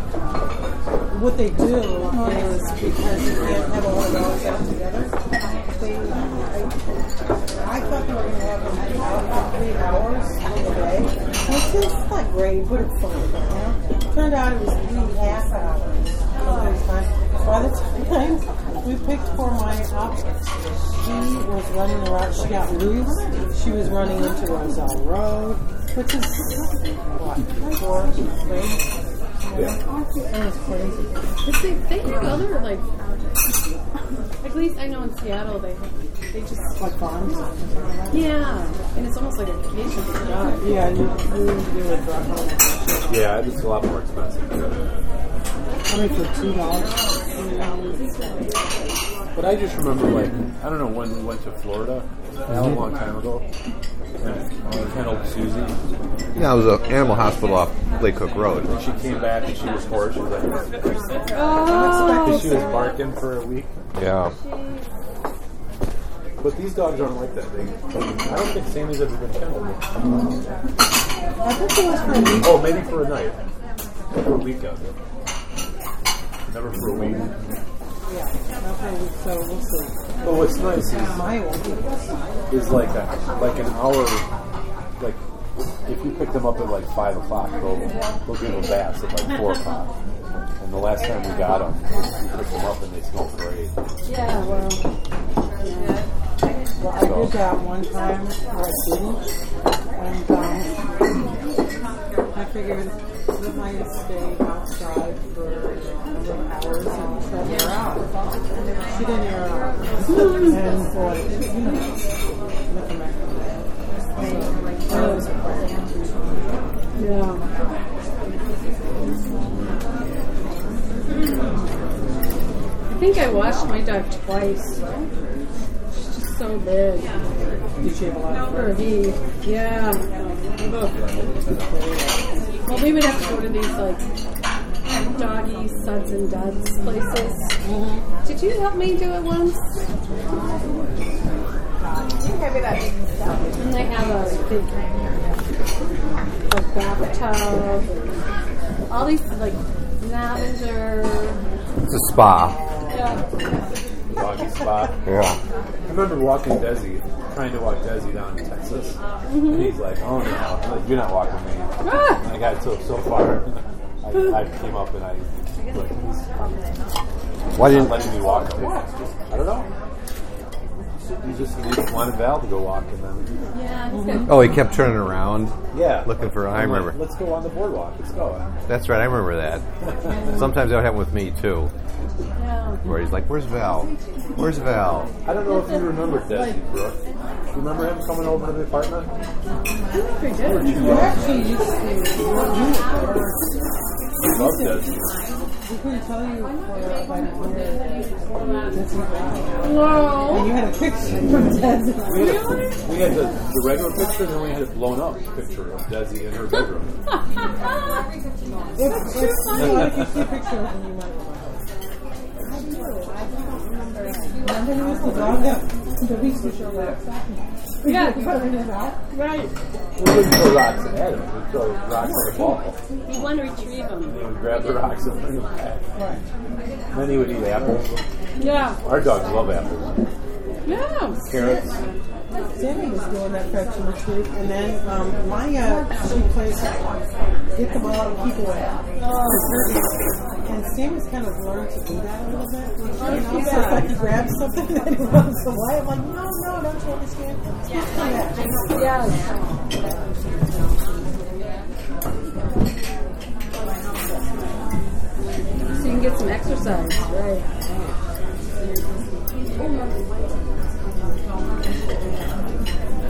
what they do is because you can't have all the dogs out together, they, I, I thought they were going to have them out for three hours a day, which is not great, but it's fun. Turned out it was three half hours. By the time we picked for my optics, she was running around. She got loose. She was running into Roselle Road, which is what four, three. Yeah. It was crazy. Because they, they have other, like, at least I know in Seattle they they just, Like farms. yeah. And it's almost like a vacation with a dog. Yeah, you, you, you would drop on Yeah, it's a lot more expensive. I mean, for two dollars. But I just remember, like, I don't know when we went to Florida, a long time ago, and uh, kenneled Susie. Yeah, it was an animal hospital off Lake Cook Road. And she came back and she was hoarse. She was like, Oh, she was barking for a week. Yeah. But these dogs aren't like that. They, I don't think Sammy's ever been kenneled. I think it was for a week. Oh, maybe for a night. For a weekend. Never for a week. Yeah, not for a week, so we'll see. But what's nice is is like a like an hour like if you pick them up at like five o'clock they'll, they'll give them baths at like four o'clock and the last time we got them we picked them up and they smelled great yeah, well, Well, I did that one time where I didn't, and um, I figured that might stay outside for a number hours and to air out. She didn't air out. and boy, you know, looking back on that, it was. Yeah. I think I washed my dog twice. She's just so big. Did she have a lot of he, yeah. Well, we would have to go to these like doggy suds and duds places. Mm-hmm. Did you help me do it once? And they have a big like bathtub, all these like lavender. It's a spa. Yeah. doggy spot Yeah. I remember walking Desi trying to walk Desi down to Texas and he's like oh no like, you're not walking me Ah! and I got so, so far I, I came up and I like he's Why didn't letting me walk I don't know he just wanted Val to go walk and then Yeah. Oh, he kept turning around. Yeah. Looking for- I remember. Let's go on the boardwalk. Let's go. That's right, I remember that. Sometimes that would happen with me too. Where he's like, "Where's Val? Where's Val?" I don't know if you remember Desi, Brooke. You remember him coming over to the apartment? Pretty good. You actually used to, you He loved Desi. we couldn't tell you for about a year. This is wow. Whoa. And you had a picture from Desi. We had, a, we had the, the regular picture, and then we had a blown up picture of Desi in her bedroom. It's, it's funny. Like you see a picture of him, you might Remember Yeah. Putting it out. Right. We wouldn't throw rocks at him. We'd throw rocks at the ball. You want to retrieve them. And he would grab the rocks and bring them back. Right. Then he would eat apples. Yeah. Our dogs love apples. Yeah. Carrots. Sammy was doing that fetch and retrieve, and then um, Maya, she plays get the ball and keep away. And has kind of learned to do that a little bit. You know, so it's like he grabs something and he runs away. I'm like, no, no, don't you understand? Just come back. Yes. So you and get some exercise. Right.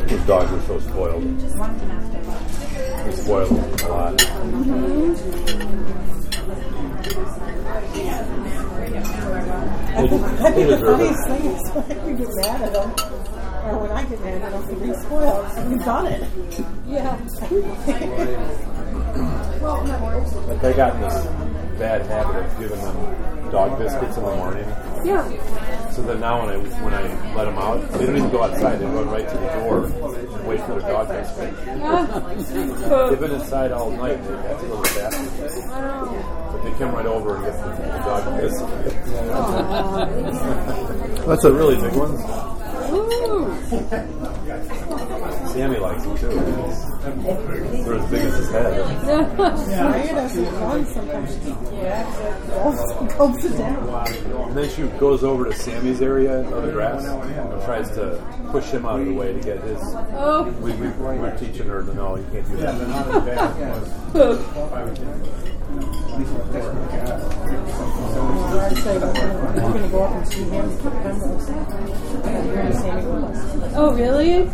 Those dogs are so spoiled. They spoil them a lot. Mm-hmm. I think, I think the funniest thing is when we get mad at them, or when I get mad at them for being spoiled, and we've done it. Yeah. But they got this bad habit of giving them dog biscuits in the morning. Yeah. So that now when I when I let them out, they don't even go outside. They run right to the door and wait for their dog biscuit. They've been inside all night. They have to go to the bathroom. But they come right over and get the, the dog biscuit. That's a really big ones. Sammy likes them too. They're as big as his head. Ryan doesn't run sometimes. She goes, goes it. And then she goes over to Sammy's area of the grass and tries to push him out of the way to get his. Oh. We, we, we're teaching her to know you can't do that. I'd say we're going to go up and see him in September. And we're going to see him with us. Oh, really?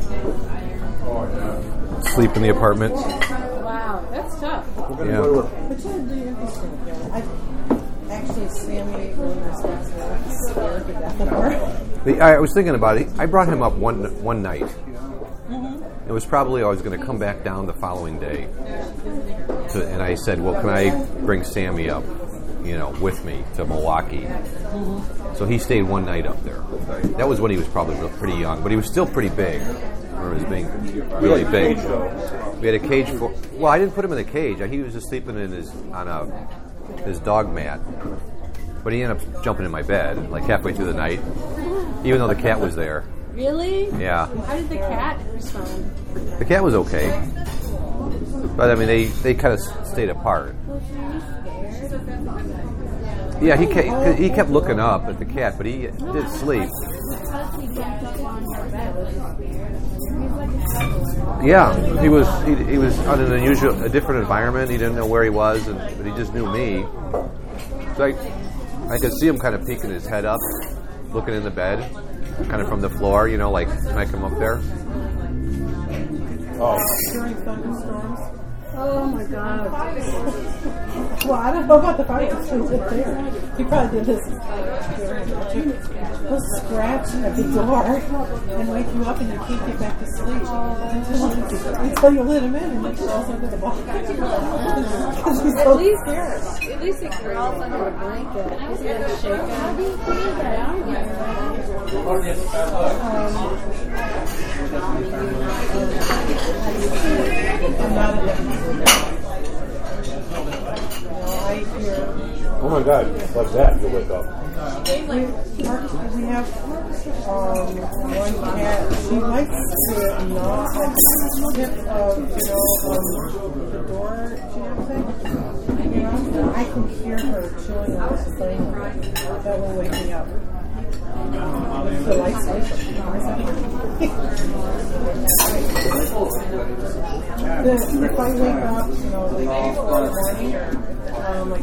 Sleep in the apartment. Wow, that's tough. Yeah. But you would be interesting. I, actually, Sammy really respects her. He's scared to death of her. The, I was thinking about it. I brought him up one one night. Mm-hmm. It was probably I was going to come back down the following day, to, and I said, "Well, can I bring Sammy up, you know, with me to Milwaukee?" Mm-hmm. So he stayed one night up there. That was when he was probably pretty young, but he was still pretty big. I remember him being really big. We had a cage for. Well, I didn't put him in a cage. He was just sleeping in his on a his dog mat. But he ended up jumping in my bed like halfway through the night, even though the cat was there. Really? Yeah, How did the cat respond? the cat was okay, but I mean they they kind of stayed apart. Yeah, he kept, he kept looking up at the cat, but he did sleep. Yeah, he was he, he was on an unusual, a different environment. He didn't know where he was, and, but he just knew me. So I, I could see him kind of peeking his head up, looking in the bed, kind of from the floor. You know, like can I come up there? Oh, During thunderstorms. Oh my god. Well, I don't know about the he did there. He probably did his He'll scratch at the door and wake you up and you can't get back to sleep until, until you let him in and he crawls under the he's At least, scared. at least it crawls under a blanket. He's gonna shake I'm not a I hear oh my God! Like that, you'll wake up. we, have um, one cat. She likes to gnaw at the tip of, you know, um, the door jamb thing. You know, I can hear her chewing on this thing. That will wake me up. The if I wake up, you know, like in the morning, um, like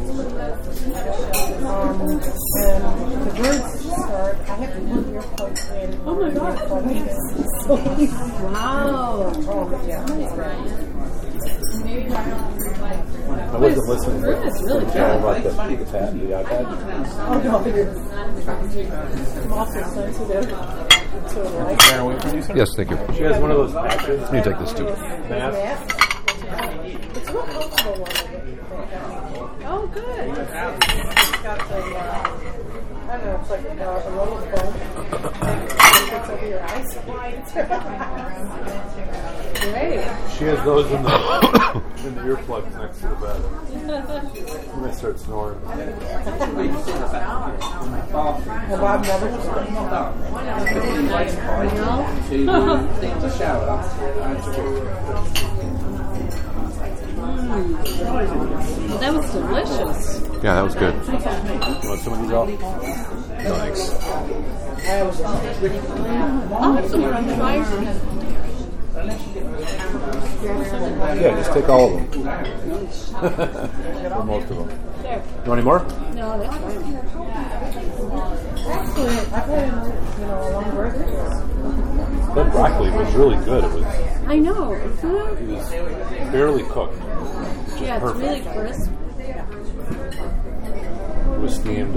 um, and the birds start, I have to put earplugs in. Oh my god! Wow. oh, yeah. I wasn't listening. Fruit is really to good. about the, the cat, the iPad. Oh no, I'm also sensitive. Yes, thank you. She has one of those patches. You take this too. Mask. It's real comfortable one. Oh, good. It's got the, uh, I don't know, it's like uh, a roll of foam. It's over your eyes. Great. She has those in the in the earplugs next to the bed. When I start snoring. And Bob never That was delicious. Yeah, that was good. You want some of these off? No, thanks. I'll have some french fries. Yeah, just take all of them. or most of them. There. You want any more? No, that's fine. Actually, I've had, you know, a long breakfast. That broccoli was really good. It was, I know. Isn't it it? was barely cooked. Yeah, it's perfect. really crisp. It was steamed.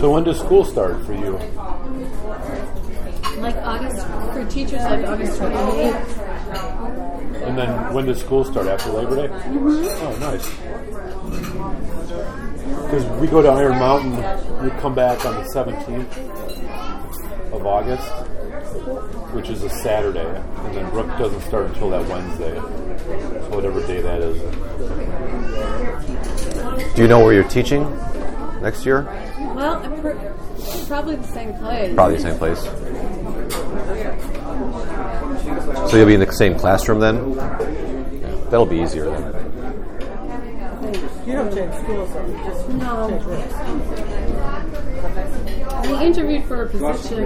So when does school start for you? Like August, for teachers, like August 28th. And then when does school start? After Labor Day? Mm-hmm. Oh, nice. Because we go to Iron Mountain, we come back on the 17th of August, which is a Saturday. And then Brooke doesn't start until that Wednesday. So whatever day that is. Do you know where you're teaching next year? Well, pr- probably the same place. Probably the same place. So you'll be in the same classroom then? That'll be easier then. You don't change schools, though. You just No. change rooms. We interviewed for a position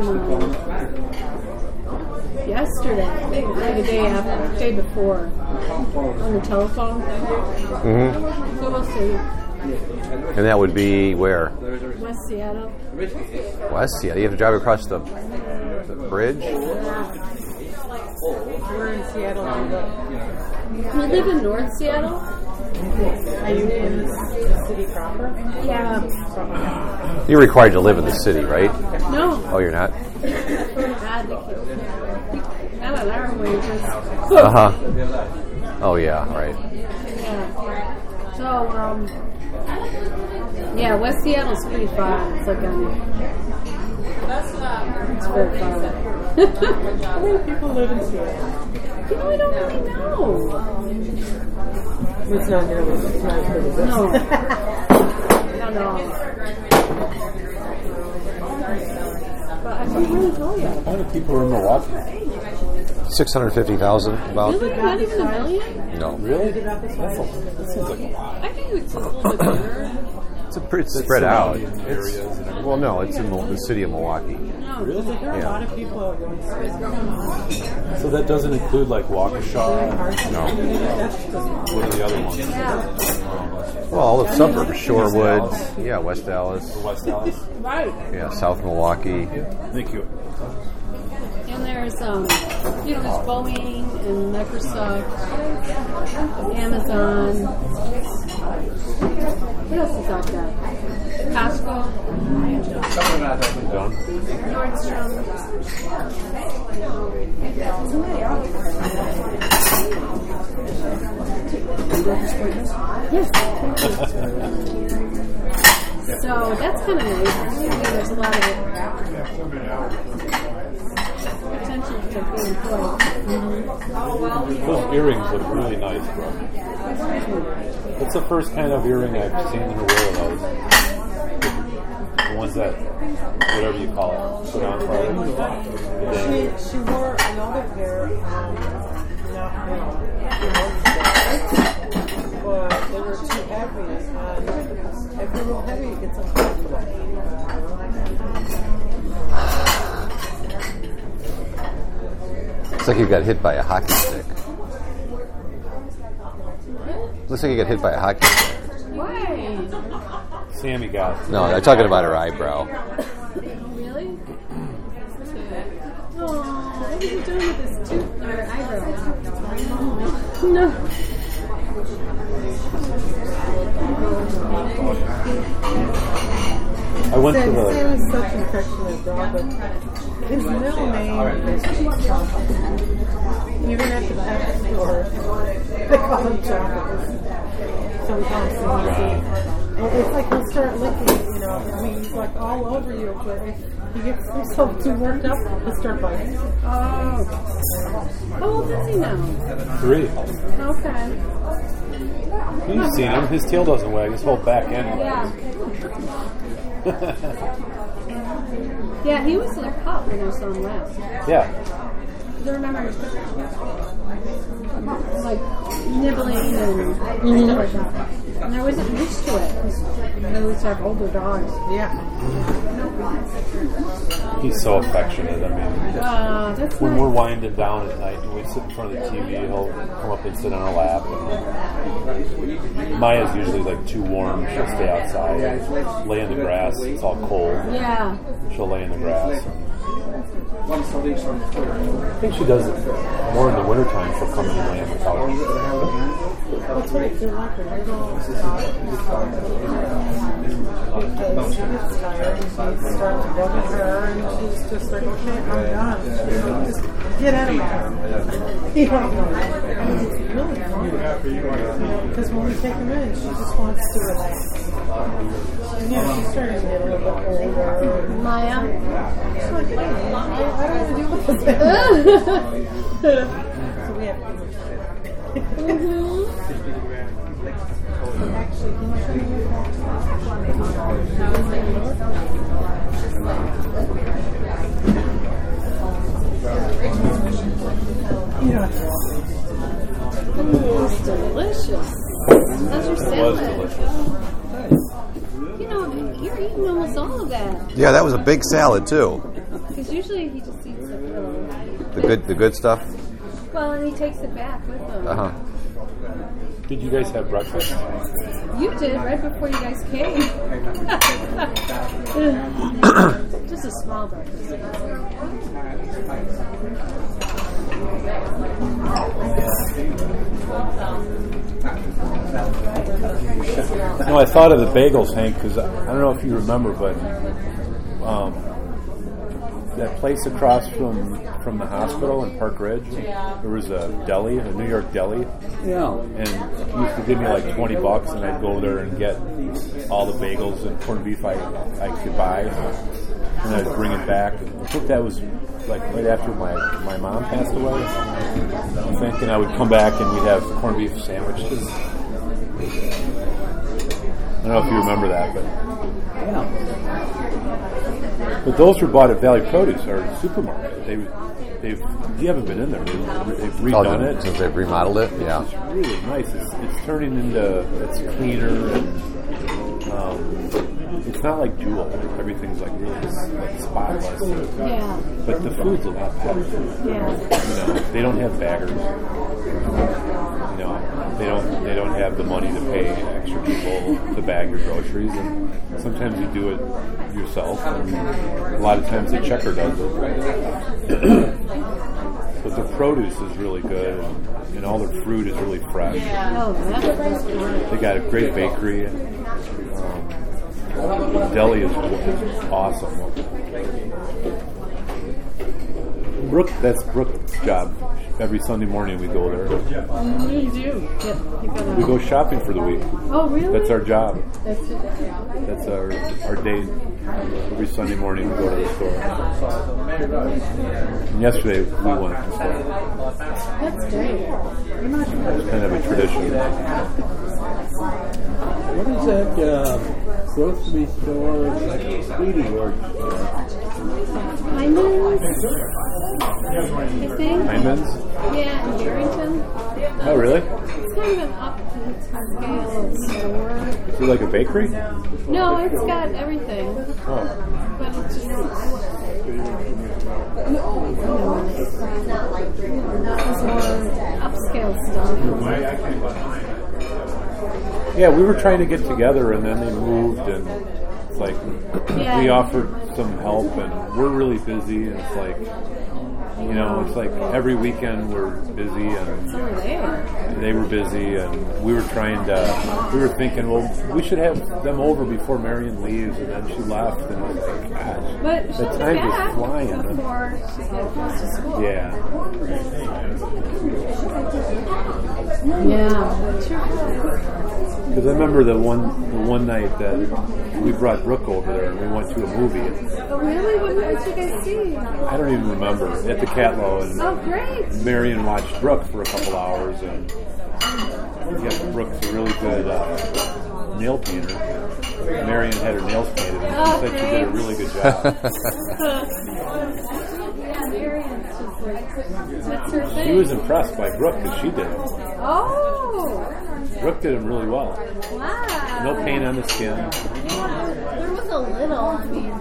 yesterday, I think, or the day after, day before, on the telephone. hmm So we'll see. And that would be where? West Seattle. West? Seattle. you have to drive across the, the We're in Seattle. uh, We live in North Seattle. Are you in the city proper? Yeah. You're required to live in the city, right? No. Oh, you're not? God, they keep- Not on our wages. Uh huh. Oh, yeah, right. Yeah. So, um, yeah, West Seattle's pretty far. It's like um, it's very far. How many people live in Seattle? you know, I don't really know. It's not nearly as big as this. No. No, no. But I can't really tell you. How many people are in Milwaukee? 650,000 about? Really? Not even a million? No. Really? That's a, that seems like a lot. I think it's a little bit bigger. It's a pretty spread out. surrounding It's, and well, no, it's in the, the city of Milwaukee. No. There are a lot of people at once. So that doesn't include like Waukesha, No. what are the other ones? Yeah. Well, all the suburbs, Shorewood, yeah, West Allis, West Allis? Right. yeah, South Milwaukee. Thank you. There's, um, you know, there's Boeing and Microsoft, Amazon. What else is out there? Costco, Done. Nordstrom. Yes. so that's kind of nice. There's a lot of potential to be employed. Those earrings look really nice, bro. It's the first kind of earring I've seen in wear of. The ones that, whatever you call it, put on Friday. She, she wore another pair, um, not you ago, but they were too heavy. And if they're real heavy, it gets uncomfortable. Looks like you got hit by a hockey stick. Looks like you got hit by a hockey stick. Why? Sammy got. No, they're talking about her eyebrow. Really? Oh, what are you doing with this tooth or eyebrow? No. I went to Sam, the. Sam is such an affectionate dog, but his middle name is Chocolate. Even at the pet store, they call him Chocolate. So we call him Sammy. And it's like he'll start licking, you know. I mean, he's like all over you, but if he gets himself too worked up, he'll start biting. Oh. How old is he now? Three. Okay. You've seen him. His tail doesn't wag. His whole back end Yeah. wags. Yeah, he was like pup when I saw him last. yeah. I remember like nibbling and mm-hmm. stuff like that. And I wasn't used to it because I always have older dogs. Yeah. He's so affectionate. I mean, Uh, when nice. we're winding down at night and we sit in front of the TV, he'll come up and sit on our lap. And Maya's usually like too warm. She'll stay outside, lay in the grass. It's all cold. Yeah. She'll lay in the grass. I think she does it more in the wintertime. She'll come in and lay on the couch. That's right. They're like a little because she gets tired and she starts rubbing her and she's just like, okay, I'm done. Just get out of here. You know, it's really fun. Because when we take them in, she just wants to relax. And yeah, she's starting to get a little bit older. Maya. She's like, hey, I, I don't want to this. so we have Mm-hmm. Yeah, that was a big salad too. Because usually he just eats. The good, the good stuff. Well, and he takes it back with him. Uh huh. Did you guys have breakfast? You did right before you guys came. Just a small breakfast. No, I thought of the bagels, Hank, because I I don't know if you remember, but um, that place across from from the hospital in Park Ridge, there was a deli, a New York deli, Yeah. and he used to give me like twenty bucks, and I'd go there and get all the bagels and corned beef I I could buy, and I'd bring it back. I think that was like right after my my mom passed away. I think, and I would come back and we'd have corned beef sandwiches. I don't know if you remember that, but Yeah. But those were bought at Valli Produce, our supermarket. They they've you haven't been in there. They've, they've redone it. Since they've remodeled it, yeah. It's really nice. It's, it's turning into it's cleaner and um, it's not like Jewel. Everything's like really like spotless. Yeah. But the food's a lot better. Yeah. You know, they don't have baggers. You know, they don't they have the money to pay extra people to bag your groceries, and sometimes you do it yourself, and a lot of times the checker does it. but the produce is really good, and all their fruit is really fresh. They got a great bakery. Um, the deli is awesome. Brooke, that's Brooke's job. Every Sunday morning we go there. You do. Yep. You We go shopping for the week. Oh, really? That's our job. That's. That's our our day. Every Sunday morning we go to the store. And yesterday we went to the store. That's great. It's kind of a tradition. What is that uh, grocery store like Sweetie Works? Heinen's, I think. Heinen's? Yeah, in Barrington. Oh, really? It's kind of an upscale store. Is it like a bakery? No, it's got everything, Oh. but it's just. It's more upscale stuff. Yeah, we were trying to get together, and then they moved, and it's like Yeah. we offered some help, and we're really busy, and it's like you know, it's like every weekend we're busy, and they were busy, and we were trying to. We were thinking, well, we should have them over before Marion leaves, and then she left, and I was like, gosh, But the she'll time is flying. before she gets to school. Yeah, Yeah. Because I remember the one the one night that we brought Brooke over there and we went to a movie. Oh, really? What did you guys see? I don't even remember at the Catlow and Oh, great. Marion watched Brooke for a couple hours and yeah, Brooke's a really good uh, nail painter. Marion had her nails painted and she said she did a really good job. yeah, Marion's just like, that's her thing. She was impressed by Brooke because she did it. Oh, Brooke did them really well. wow. No paint on the skin. Yeah, there was a little. I mean,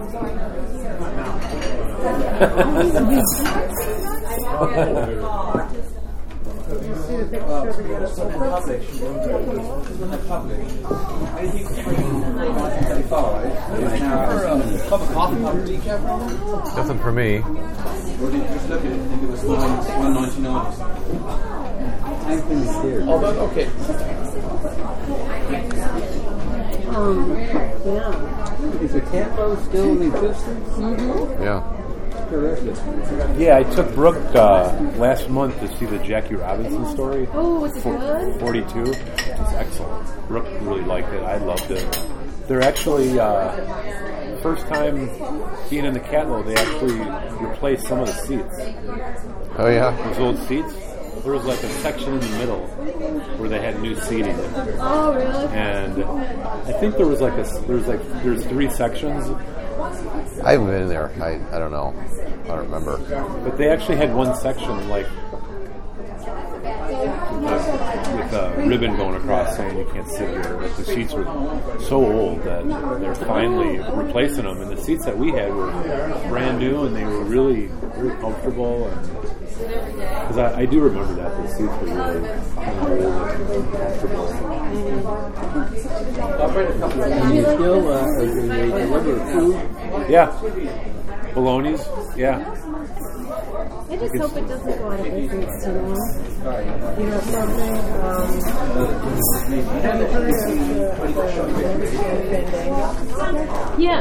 You see the picture of your sofa? cup of coffee with decaf? Nothing for me. Just look at it. I think it was one ninety nine. I'm finished here. Oh, but, okay. um, yeah. Is the Catlow still in existence? Yeah. Terrific. Yeah, I took Brooke uh, last month to see the Jackie Robinson story. Oh, was it For- good? 42. It's excellent. Brooke really liked it. I loved it. They're actually, uh, first time being in the Catlow, they actually replaced some of the seats. Oh yeah. Those old seats. There was like a section in the middle where they had new seating. Oh, really? And I think there was like a, there's like, there's three sections, I haven't been in there. I, I don't know. I don't remember. but they actually had one section like with a ribbon going across saying you can't sit here. But the seats were so old that they're finally replacing them. And the seats that we had were brand new and they were really, really comfortable. And because I, I do remember that the seats were really kind of old and comfortable. And you still, uh, or do they deliver food? Yeah, Bologna's. Yeah, I just hope it doesn't go out of business, you know. You know something? Um, have you heard of the, Fandango? Yeah.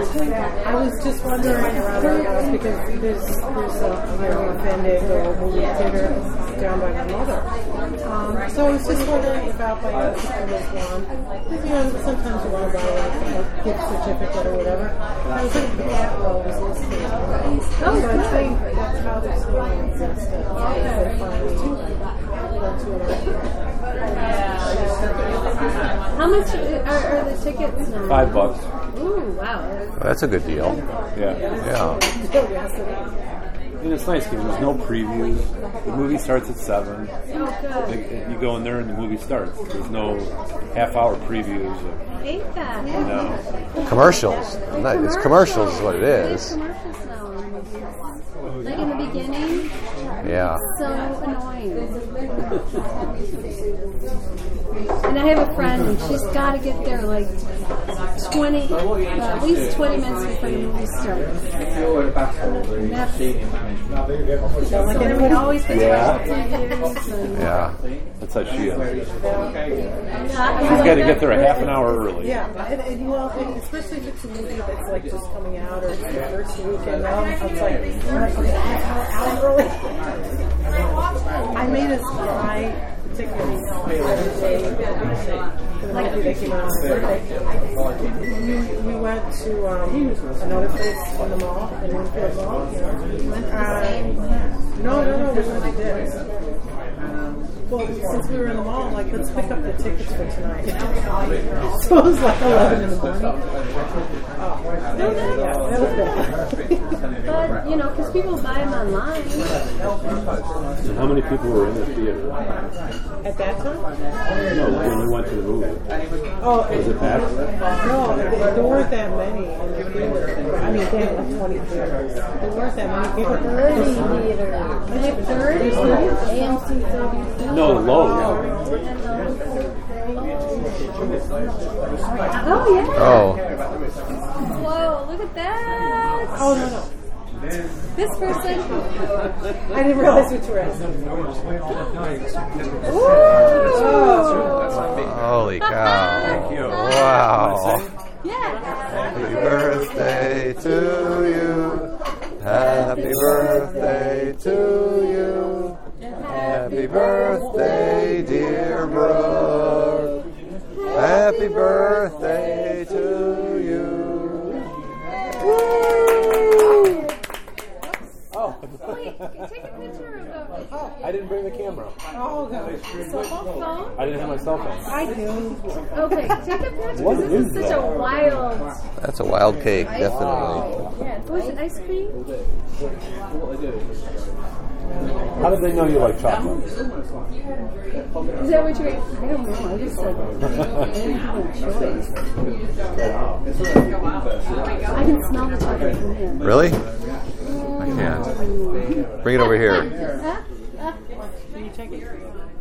I was just wondering around because there's there's a you know Fandango movie theater down by my mother. Um, so I was just wondering if out by us if there was one. You know, sometimes you want to buy like a gift certificate or whatever. I was thinking the Catlow was listed. Oh, so I think that's how they're still in existence. They finally How much are, are the tickets now? five bucks. Ooh, wow. That's a good deal. Yeah. Yeah. And it's nice because there's no previews. The movie starts at 7. Oh, good. Like, You go in there and the movie starts. There's no half hour previews. Of, Hate that. you know. Commercials. Not- It's commercials is what it is. There's commercials now in movies. Like in the beginning, Yeah. so annoying. And I have a friend, and she's got to get there like 20, well, at least 20 minutes before the movie starts. That's, so we always get Yeah. to watch previews. And, Yeah. That's how she is. She's got to get there a half an hour early. Yeah, and, and well, and especially if it's a movie that's like just coming out or it's the first weekend, um, I like. I made us buy tickets birthday. We, we went to um, another place in the mall, in Mall. Uh, no, no, no, we went to. Well, since we were in the mall, I'm like, let's pick up the tickets for tonight. so it was like 11 in the morning. Oh, yeah, that was bad. But, you know, because people buy them online. And how many people were in the theater? At that time? No, when we went to the movie. Oh, Was it packed? No, there there weren't that many in the theater. I mean, they had like 20 theaters. There weren't that many people. 30 theaters. They have 30? AMC 32. No, Loews. Oh, yeah. Oh. Whoa, look at that. Oh, no, no. This person. I didn't realize what you were asking. Ooh. Holy cow. Wow. Yeah. Happy birthday to you. Happy birthday to you. Happy birthday, dear Brooke. Happy birthday to you. Oh, take a picture of the I didn't bring the camera. Oh, God. phone. I didn't have my cell phone. I do. Okay, take a picture What this is is such that? a wild. That's a wild cake, definitely. Yeah, was it ice cream? How did they know you like chocolate? Is that what you ate? I don't know. I just said I can smell the chocolate from here. Really? I can't. Bring it over here. Ah. You take it.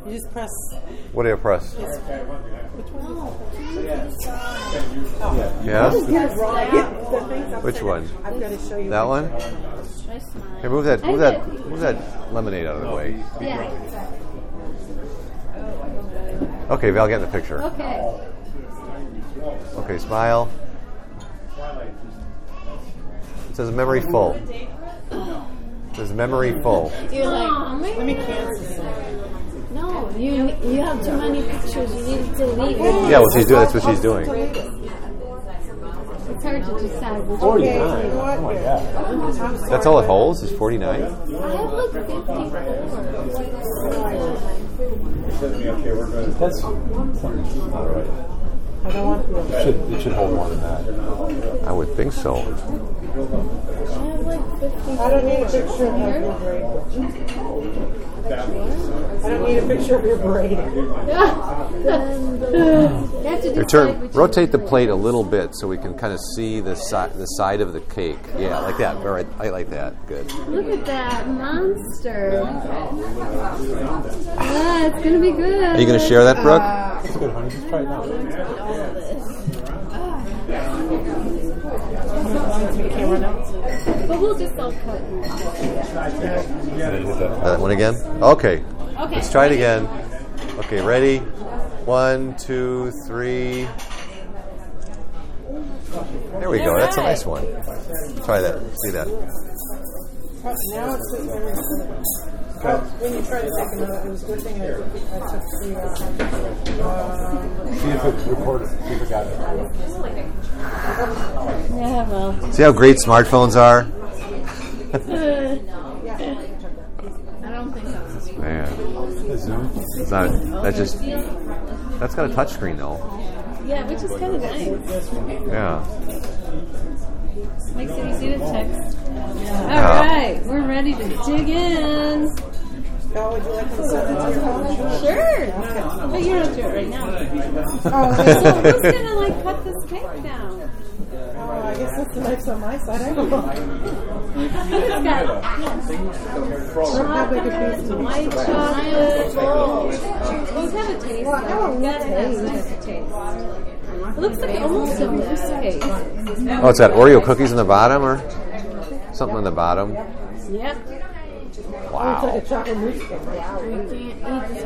You just press. What do you press? Which one? Yeah? Yes. The Which one? I've got to show you. That one? I. Here, move that, move that, move that lemonade out of the way. Yeah. Okay, Val, get in the picture. Okay. Okay, smile. It says memory full. It says memory full. You're like, Let me cancel. no, you you have too many pictures. You need to delete it. Yeah, well, she's doing. That's what she's doing. It's hard to decide which 49. you know what? Oh my god. That's all it holds. Is forty nine. I have like 54. That's all right. I don't want to. It should, it should hold more than that. I would think so. I have like 54. I don't need a picture of your braid. I don't need a picture of your braid. You have to Here, decide turn, rotate the plate a little bit so we can kind of see the side, the side of the cake. Yeah, like that. All right, I like that. Good. Look at that monster. Ah, it's gonna be good. Are you going to share that, Brooke? It's good, honey. Just try it But we'll just cut. That one again? Okay. Okay. Let's try it again. Okay, ready? One, two, three. There we go. That's a nice one. Try that. See that. Now it's sitting there. Oh, when you try to take another, it was a good thing I, I took the. Uh, See if it recorded. See if it got it. Yeah, well. See how great smartphones are? I don't think that's Man, Zoom. it's not. That just. That's got a touchscreen though. Yeah, which is kind of nice. Yeah. Makes it easy to text. All Yeah. right, we're ready to dig in. oh, would you like to send it to your phone? Sure. But you don't do it right now. Oh, okay. So who's gonna like cut this cake down? oh, I guess that's the knife's on my side. I don't know. It's got How big a piece do you white chocolate. Let's have a taste. Well, I don't You gotta have some taste. It looks like almost a mousse cake. Oh, it's got Oreo cookies in the bottom or something in the bottom. Yep. It's Wow. like a chocolate mousse cake.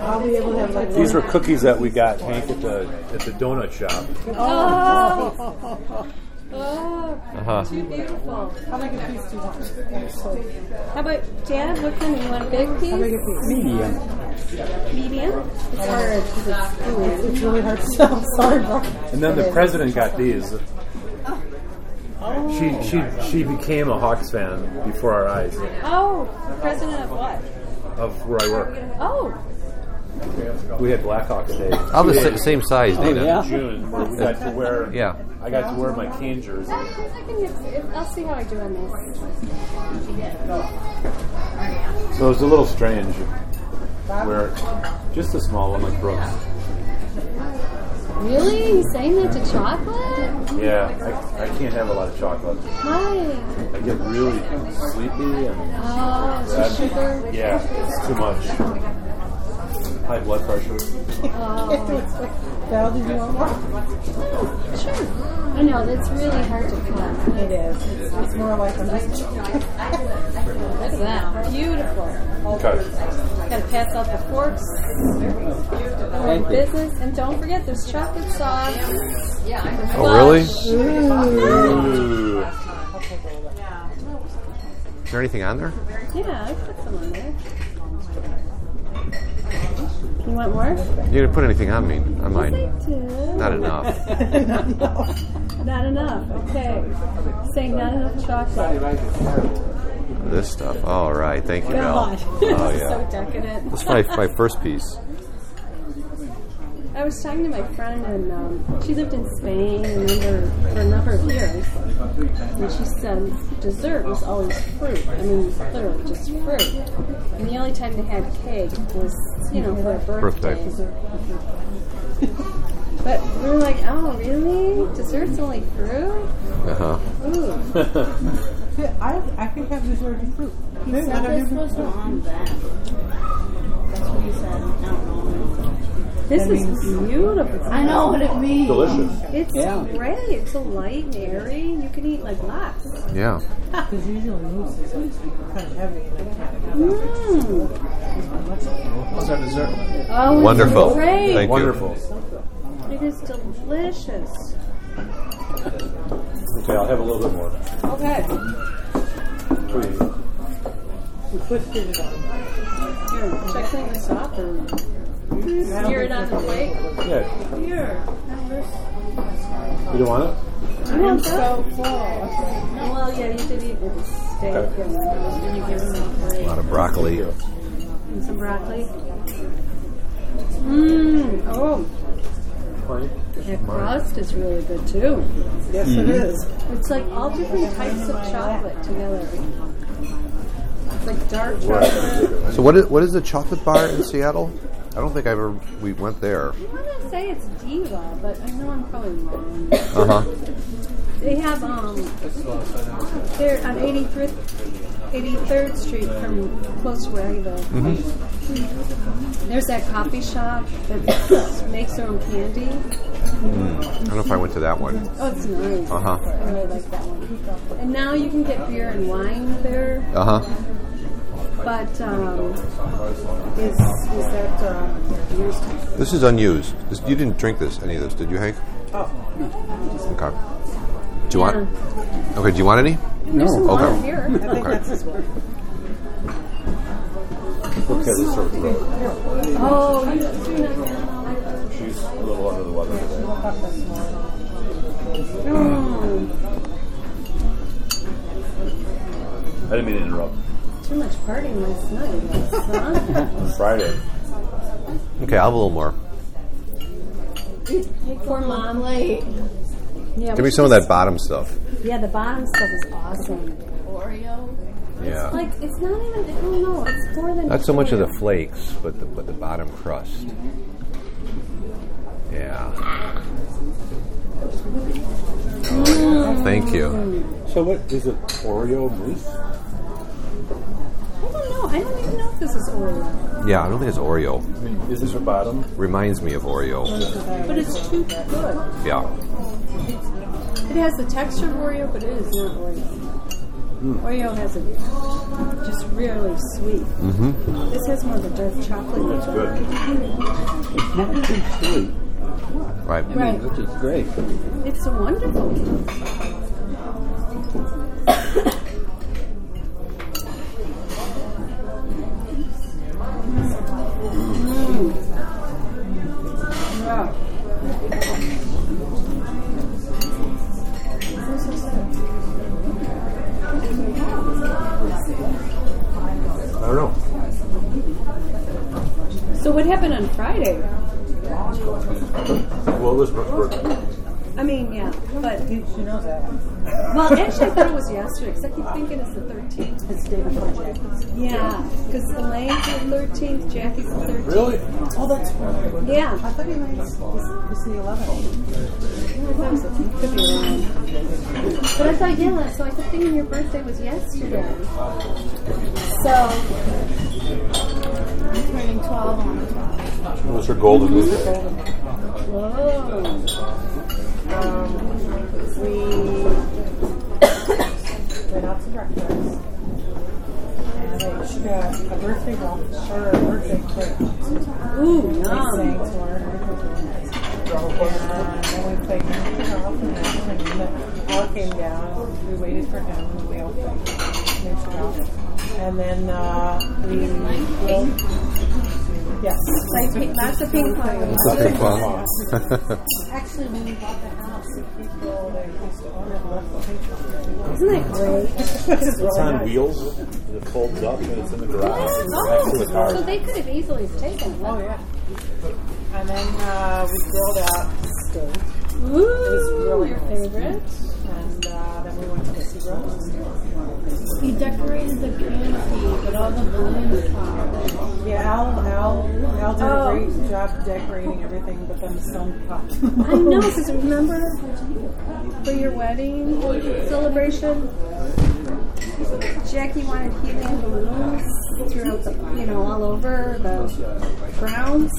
I'll be able to have like These were cookies that we got, Hank, at the at the donut shop. Oh. Oh, Uh-huh. too beautiful. How big a piece do you want? Actually, How about Dad? What kind? You want a big piece? how big a piece? Medium. Medium? It's hard because it's food. It's really hard to tell. Sorry, bro. And then the president got these. She she she became a Hawks fan before our eyes Oh, president of what? of where I work. Oh, We had Blackhawks Day. I'm the sa- same size, Dana. yeah? June where we got to wear. Yeah. I got to wear my Kane jersey. I can mix it. I'll see how I do on this. So it was a little strange. Where just a small one like Brooks. Really? He's saying that to chocolate? Yeah, I, I can't have a lot of chocolate. Why? I get really sleepy and Oh, it's just sugar. yeah, it's too much. High blood pressure. Val, did you want more? Sure. I know, that's really hard to cut. It is. It's, it's more like I'm just. Look at that. Beautiful. Okay. Gotta pass out the forks. We're business. And don't forget, there's chocolate sauce. Yeah. Oh, really? Ooh. Is there anything on there? Yeah, I put some on there. You want more? You didn't put anything on me, on mine. Did. Not enough. Not enough. Okay. Saying not enough chocolate. This stuff. All right. Thank you, Mel. God. Oh so yeah. decadent. This is my, my first piece. I was talking to my friend, and um, she lived in Spain a number, for a number of years. And she said dessert was always fruit. I mean, literally just fruit. And the only time they had cake was, you know, for a birthday. Birthday. But we were like, oh, really? Dessert's only fruit? Uh huh. Ooh. I, I can have dessert and fruit. He said this was on that. That's what he said. I don't. This is beautiful. I know what it means. Delicious. It's Yeah. great. It's so light and airy. You can eat like lots. Yeah. Because usually mousse is kind of heavy and I Mm. How's our dessert? Oh, it's Wonderful. Great. Thank you. Wonderful. It is delicious. Okay, I'll have a little bit more. Okay. Please. You twisted it on. Here, should I clean this up or smear it on the plate? Yeah. Here. You don't want it? I want so full. Well, yeah, you did eat with the steak Okay. and you give me some A lot of broccoli. and some broccoli. Mmm. Oh, Fine. the crust is really good too. Yes, it mm-hmm. is. It's like all different types of chocolate together. It's like dark chocolate. So what is what is the chocolate bar in Seattle? I don't think I ever we went there. I want to say it's Diva, but I know I'm probably wrong. Uh huh. They have um, they're on 83rd, 83rd Street from close to where I live. There's that coffee shop that makes their own candy. I don't know if I went to that one. Oh, it's nice. Uh huh. I really like that one. And now you can get beer and wine there, Uh huh. But um, Is, is that uh, used? This is unused. This, you didn't drink this any of this, did you, Hank? Oh, Okay. Do you want? Okay. Do you want any? there's some Okay. here. I think Okay. that's this one. Okay, this sort of throat. Oh, you do not She's a little under the weather today. Mm, I didn't mean to interrupt. Too much partying last night. Son. Friday. Okay, I'll have a little more. Poor mom. Late. Yeah, Give me some of that bottom stuff. Yeah, the bottom stuff is awesome. Oreo. Yeah. Like it's not even. I don't know. It's more than Not so much of the flakes, but the but the bottom crust. Yeah. Oh, thank you. So what is it? Oreo mousse? I don't know. I don't even know if this is Oreo, Yeah, I don't think it's Oreo. I mean, is this a bottom? Reminds me of Oreo. but it's too good. Yeah. It has the texture of Oreo, but it is not Oreo. Oreo has a just really sweet. Mm-hmm. This has more of a dark chocolate. It's good. It's not too sweet, Right. i Right. which is great. It's wonderful. I don't know. So what happened on Friday? Well, it was Brooke's birthday. I mean, yeah, but She knows that well, actually, I thought it was yesterday. Because I keep thinking it's the thirteenth. It's day before Jackie's. Yeah, because Elaine's the thirteenth, Jackie's the thirteenth. Really? Oh, that's right. Yeah, I thought you meant it's, it's the 11th. I thought it was the- could be wrong. But I thought, yeah, so I kept thinking your birthday was yesterday. So, I'm turning 12 on 12. It was her golden birthday. whoa. Um, we went out to breakfast. And I, she got a birthday ball, or a birthday cake. Ooh, I yum. to her. And then we played It and then power came down. We waited for him and we all. And then uh, we Yes. Like pink, lots of ping pong. It's a big one. Actually, when we bought the house, people that used to own it left the picture. Isn't that great? It's really on nice. wheels. It folds up and it's in the garage. It's Oh, the so they could have easily taken it. Oh yeah. And then uh, we grilled out steak, Ooh, really your nice. favorite. and uh, then we went to the Sea Roast. He decorated the canopy, but all the balloons popped. Yeah, Al, Al, Al did Oh. a great job decorating everything, but then the sun popped. I know, because remember for your wedding celebration, Jackie wanted helium balloons throughout the, you know, all over the grounds,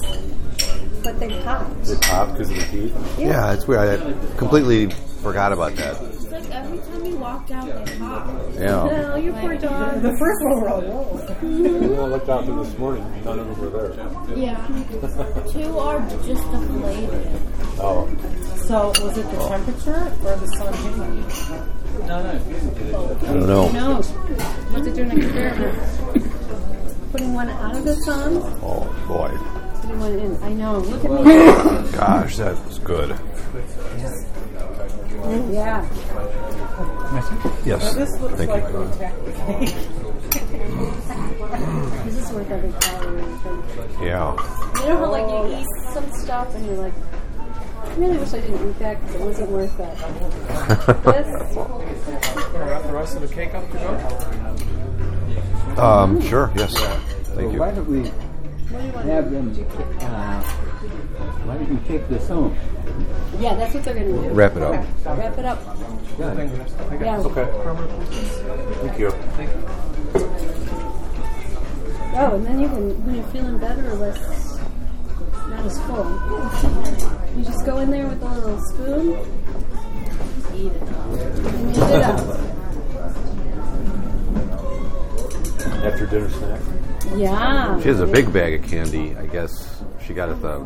but they popped. It popped because of the heat. Yeah, it's weird. I completely forgot about that. It's like every time you walk out, they popped. Yeah. Oh, you poor dog. the first one were all whoa. And then I looked out there this morning. None of them were there. Yeah. Two are just deflated. Oh. So was it the temperature or the sun hitting? I don't know. No, what to do an experiment. Putting one out of the sun, Oh boy. putting one in. I know. Look at me. Gosh, that was good. Yeah. Yes. This looks Thank like you. the cake. This is worth every calorie. Yeah. You know how like you eat some stuff and you're like, I really wish I didn't eat that because it wasn't worth it. this, Gonna wrap the rest of the cake up to go? Um, sure. Yes. Thank Well, why you. don't we have them, uh, why don't you take this home? yeah, that's what they're gonna do. Wrap it up. Wrap it up. Yeah. Okay. Thank you. Oh, and then you can, when you're feeling better or less, not as full, you just go in there with a little spoon, Eat it up. and eat it up. After dinner snack. Yeah. She has a big bag of candy. I guess she got at the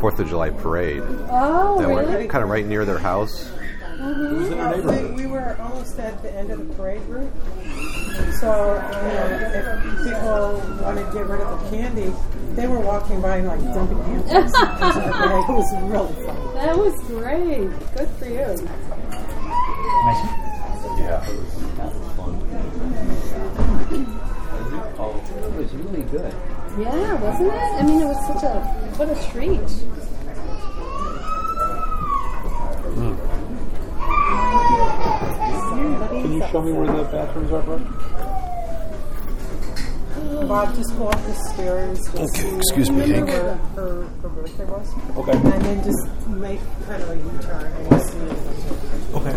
Fourth of July parade. Oh, That really? went kind of right near their house. Uh, we, we were almost at the end of the parade route. So, you know, if people wanted to get rid of the candy, they were walking by and like dumping candy. it was really fun. That was great. Good for you. Yeah. It was, that was fun. It was really good. Yeah, wasn't it? I mean, it was such a what a treat. Can you show me where the bathrooms are, bro? Bob, just go up the stairs. Okay, excuse me, where Hank. Her, her, her birthday was. Okay. And then just make kind of a U-turn and you'll see it. Okay.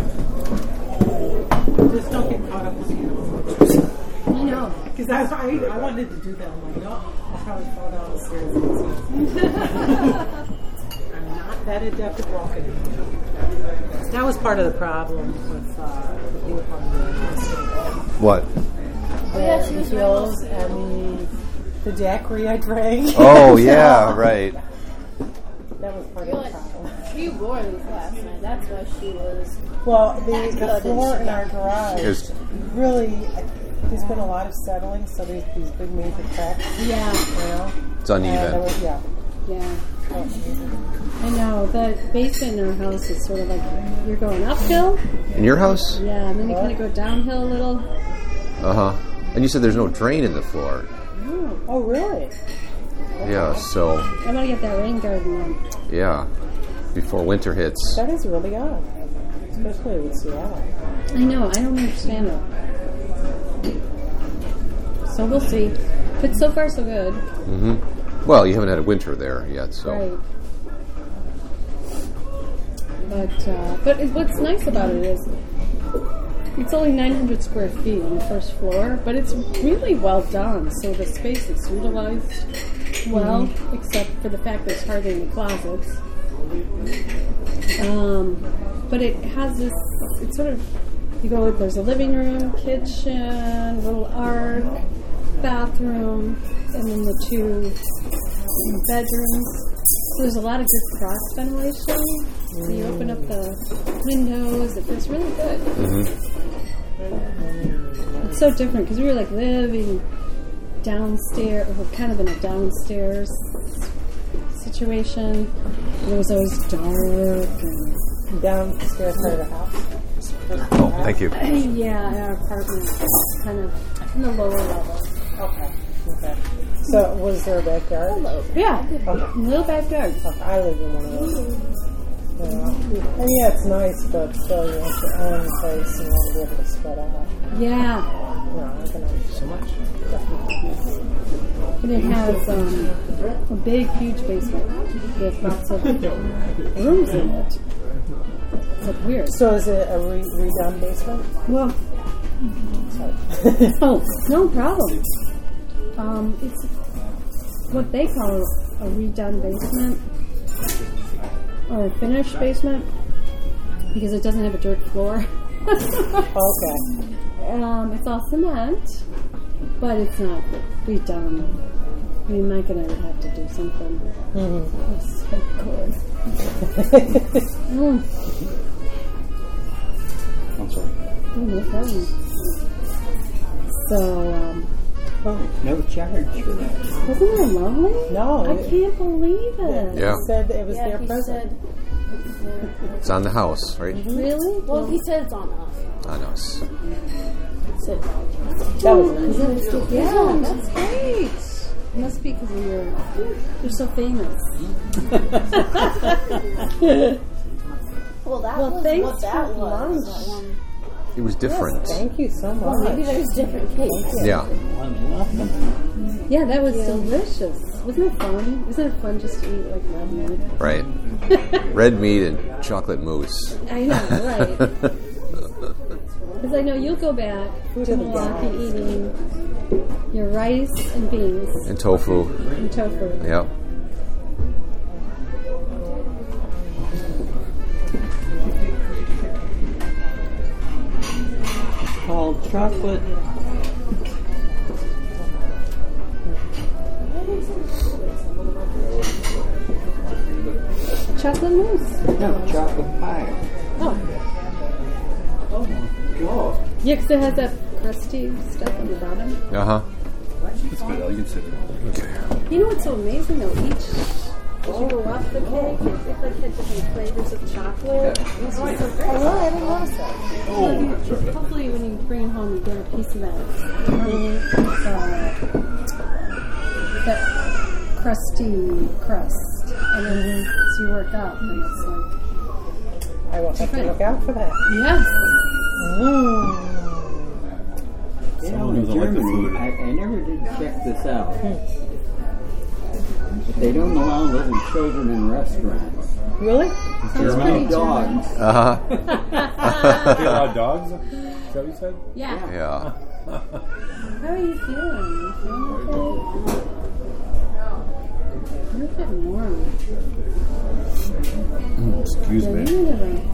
Just don't get caught up with you. No. Because I, I, I wanted to do that. I'm like, no, I'll probably fall down the stairs. I'm not that adept at walking. That was part of the problem with uh, the ping pong game. What? The, the hills and the, the daiquiri I drank. Oh yeah, right. That was part of the problem. She wore these last night. That's why she was. Well, the, the floor in our garage Is- really, there's been a lot of settling, so there's these big major cracks, Yeah, you know? It's And there uneven. was, yeah. yeah. I know. The basement in our house is sort of like you're going uphill, In your house? yeah, and then you kind of go downhill a little. Uh huh. And you said there's no drain in the floor. Oh, really? Yeah. So I want to get that rain garden in. yeah, before winter hits. That is really odd, especially with Seattle. I know. I don't understand it. So we'll see. But so far, so good. hmm Well, you haven't had a winter there yet, so Right. But uh, but it- what's nice about it is it's only 900 square feet on the first floor, but it's really well done. So the space is utilized well, except for the fact there's hardly any closets. Um, but it has this. It's sort of you go. There's a living room, kitchen, little ark, bathroom, and then the two bedrooms. So there's a lot of good cross ventilation. So you open up the windows. It feels really good. Mm-hmm. It's so different because we were like living downstairs. We're kind of in a downstairs situation. It was always dark and Downstairs part of the house. Oh, thank you. yeah, our apartment kind of in the lower level. Okay. Okay. So was there a backyard? Yeah, Okay. little backyard. Okay, I live in one of those. Yeah. And yeah, it's nice, but still, you have your own place and you want to be able to spread out. Yeah, No, I can understand. and it has um, a big, huge basement with lots of rooms in it. Weird. So is it a re- redone basement? Well, Sorry. oh, no problem. Um, it's what they call a redone basement or a finished basement because it doesn't have a dirt floor. okay. um, it's all cement, but it's not redone. I mean, Mike and I would have to do something. It's so good. Mm. I'm. Oh, no problem. So, um, No charge for that. wasn't that lovely? No, I it- can't believe it. Yeah, said it was Yeah, their present. said. it's on the house, right? Really? Well, he said it's on us. On us. So, That was nice. Yeah, that's great. It must be because you're you're so famous. well, that Well, was thanks what that for was. lunch. That one. It was different. Thank you so Well, maybe much. there's different cakes. Yeah. Yeah, that was delicious. Wasn't it fun? Isn't it fun just to eat like red meat? Right. Red meat and chocolate mousse. I know, right? Because I know you'll go back to Milwaukee eating your rice and beans and tofu. and tofu. Yep. Called chocolate. Chocolate mousse. No, chocolate pie. Oh. oh my Yeah, because it has that crusty stuff on the bottom. Uh huh. It's good. You can sit there. You know what's so amazing though? Each as you go up the cake, it like had different flavors of chocolate. It's just so Oh. I didn't notice that. So hopefully, when you bring it home, you get a piece of that. Uh, that crusty crust, and then as you work up, and it's like I will have to look out for that. yes, Mm. You know, Someone in doesn't like the food. I, I never did check this out. They don't allow little children in restaurants. Really? sounds They're pretty dogs. Uh huh. Do you allow dogs? Is that what you said? Yeah. Yeah. How are you feeling? You feeling okay? You're getting warm. Excuse Yeah, me. you need a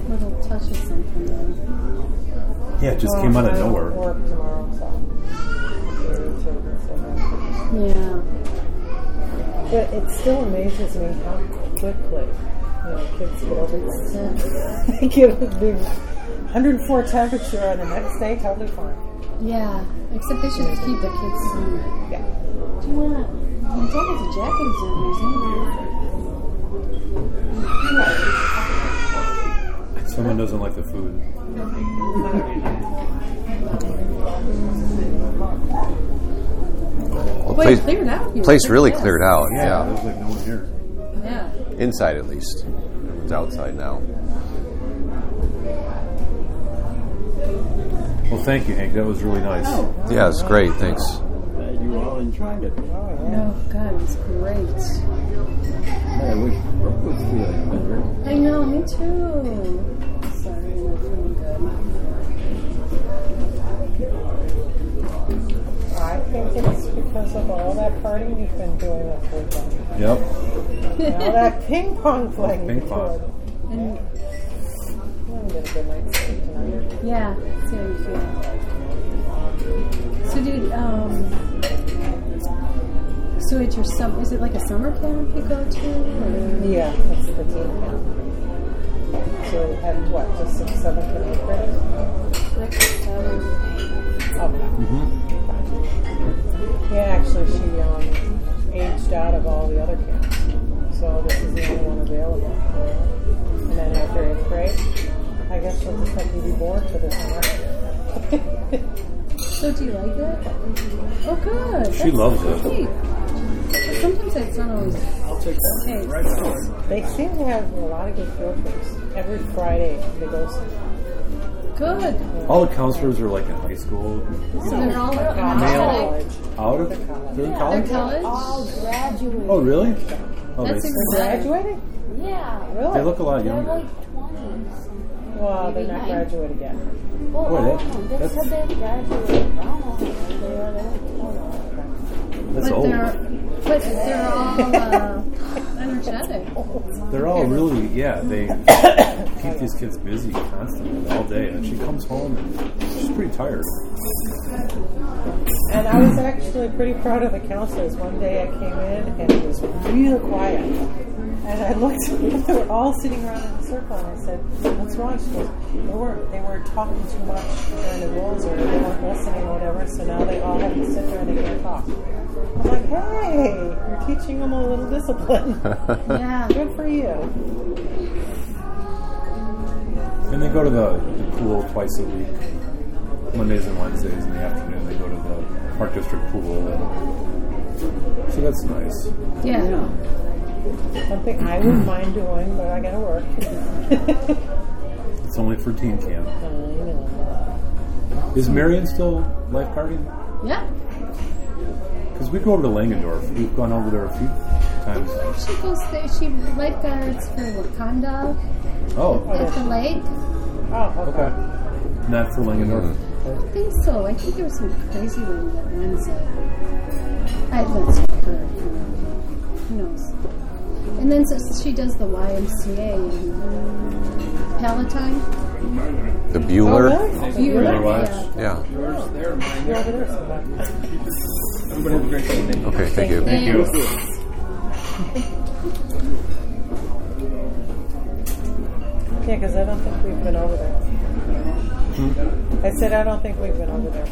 little touch of something though. Yeah, it just came out of nowhere. Work tomorrow, so. Yeah. But it still amazes me how quickly you know kids get over this. they get a big 104 temperature, and the next day totally fine. Yeah. Except they should keep the kids summer. Yeah. Do you want to? I'm talking to Jackie's in Someone doesn't like the food. Well, place, it cleared out. here place really fast. cleared out. Yeah. There's like no one here. Yeah. Inside at least. It's outside now. Well, thank you, Hank. That was really nice. Oh, yeah, it's great. Thanks. Glad you all enjoyed it. Oh, God, it's great. I wish Brooke was feeling better. I know, me too. Sorry, I'm not feeling good. I think it's because of all that partying you've been doing this weekend. Yep. And all that ping pong playing. Ping pong. And. I'm gonna get a good night's sleep tonight. yeah, see you feel. So, dude, um, so it's your summer, is it like a summer camp you go to? Or? Yeah, that's the team camp. So we had what, just six, seventh, and grade? Six, seven, eight. Yeah, actually, she um, aged out of all the other camps, so this is the only one available. you know. And then after eighth grade, I guess she'll just have to be born for this summer. So do you like it? Oh, good. She That's loves it. But Sometimes it's not always. I'll take that. Hey, Right on. they seem to have a lot of good field trips. Every Friday they go somewhere. Good. All the counselors are like in high school. So they're all Male. college. Out of they're in They're college. college. All graduated. Oh, really? Oh, That's they, exciting. Graduating? Yeah. Really? they look a lot younger. They're younger. like 20s. well, they're not maybe nine. graduated yet. Well, Boy, that- don't. They that's- said they graduated. I don't know how they are. That's But old. they're, but they're all uh, energetic. They're all really, yeah. They keep these kids busy constantly all day, and she comes home and she's pretty tired. And I was actually pretty proud of the counselors. One day I came in and it was real quiet. And I looked, they were all sitting around in a circle, and I said, "What's wrong?" She goes, "They weren't, they were talking too much during the rules, or they weren't listening, or whatever. So now they all have to sit there and they can't talk." I'm like, "Hey, you're teaching them a little discipline. Yeah. Good for you." And they go to the, the pool twice a week, Mondays and Wednesdays in the afternoon. They go to the Park District pool, and so that's nice. Yeah. Something I wouldn't mind doing, but I gotta work. It's only for teen camp. I know. Is Marion still lifeguarding? Yeah. Because we go over to Langendorf. We've gone over there a few times. She goes there. She lifeguards for Wauconda Oh, at the lake. Oh, okay. okay. Not for Langendorf. I don't think so. I think there was some crazy one that runs it. Uh, I that's what I heard. Who knows? And then so she does the YMCA in Palatine. The Buehler. Oh, nice. Buehler, Watch. yeah. Yeah. You're over. Everybody have a great day. Okay. Thank you. Thank you. Yeah, because I don't think we've been over there. I said I don't think we've been over there.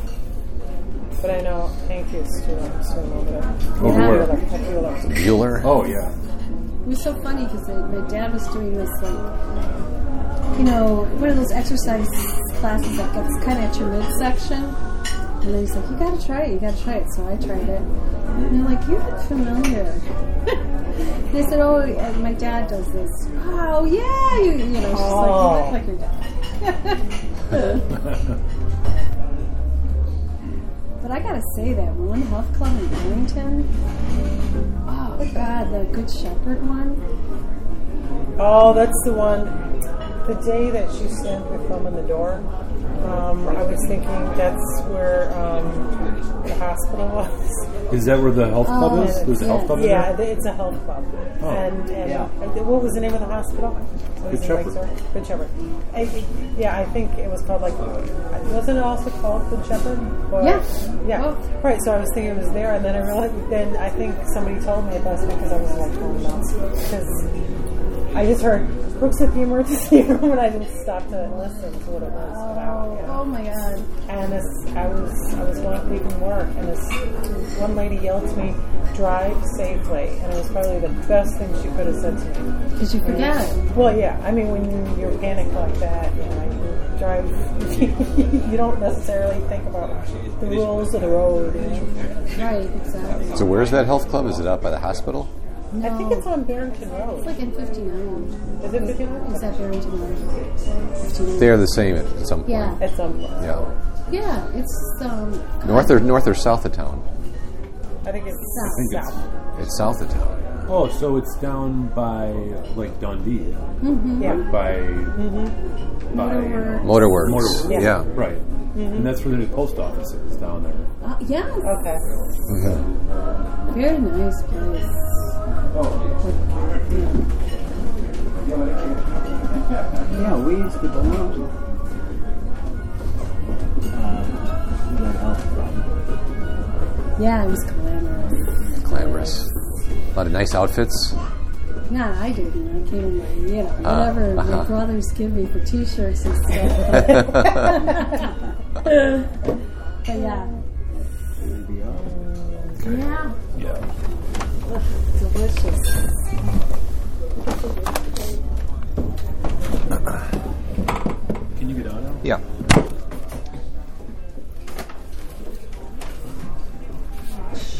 But I know Hank used to um, swim over there. Over where? Buehler. Buehler. Oh yeah. It was so funny because my dad was doing this like, you know, one of those exercise classes that gets kind of at your midsection. And then he's like, you gotta try it, you gotta try it. So I tried it. And they're like, you look familiar. they said, oh, my dad does this. Oh, yeah. You, you know, she's like, you look like your dad. but I gotta say that one health club in Barrington, oh, God, the Good Shepherd one. Oh, that's the one. The day that she slammed her thumb in the door, um, I was thinking that's where um, the hospital was. Is that where the health club Oh, is? There's a health club in Yeah, there? it's a health club. Oh. And, and uh, what was the name of the hospital? What was Good it, like, Shepherd. Good Shepherd. I, yeah, I think it was called like. Wasn't it also called Good Shepherd? Or- Yeah. Yeah. Oh. Right. So I was thinking it was there, and then I realized. Then I think somebody told me that's because I was like going nuts because I just heard Brooks at the emergency room, and I didn't stop to listen to what it was about. You know? Oh, oh my god. And this, I was, I was going leaving work, and this one lady yelled to me, "Drive safely," and it was probably the best thing she could have said to me. Did you forget? Well, yeah, I mean, when you're panicked like that, you know, you drive, you don't necessarily think about the rules of the road. You know? Right, exactly. So where's that health club? Is it out by the hospital? I think it's on Barrington Road. It's like in 59. Is it 59? Is that Barrington Road? 59. They are the same at at some point. Yeah. At some point. Yeah. Yeah, it's um North or north or south of town? I think it's South. think it's- south. It's south of town. Oh, so it's down by like Dundee, Yeah. like by by Motor Werks. Motorworks. Motor Werks. Yeah. Yeah. right, and that's where the new post office is down there. Uh, yes. Okay. Very nice place. Oh. Yeah, we used to belong. on. Uh, that health club. Yeah, it was glamorous. Glamorous. A lot of nice outfits. Not I didn't. I came in with, you know, Uh, whatever uh-huh. my brothers give me for t-shirts and stuff. But yeah. Yeah. Yeah. Ugh, delicious. Can you get on now? Yeah.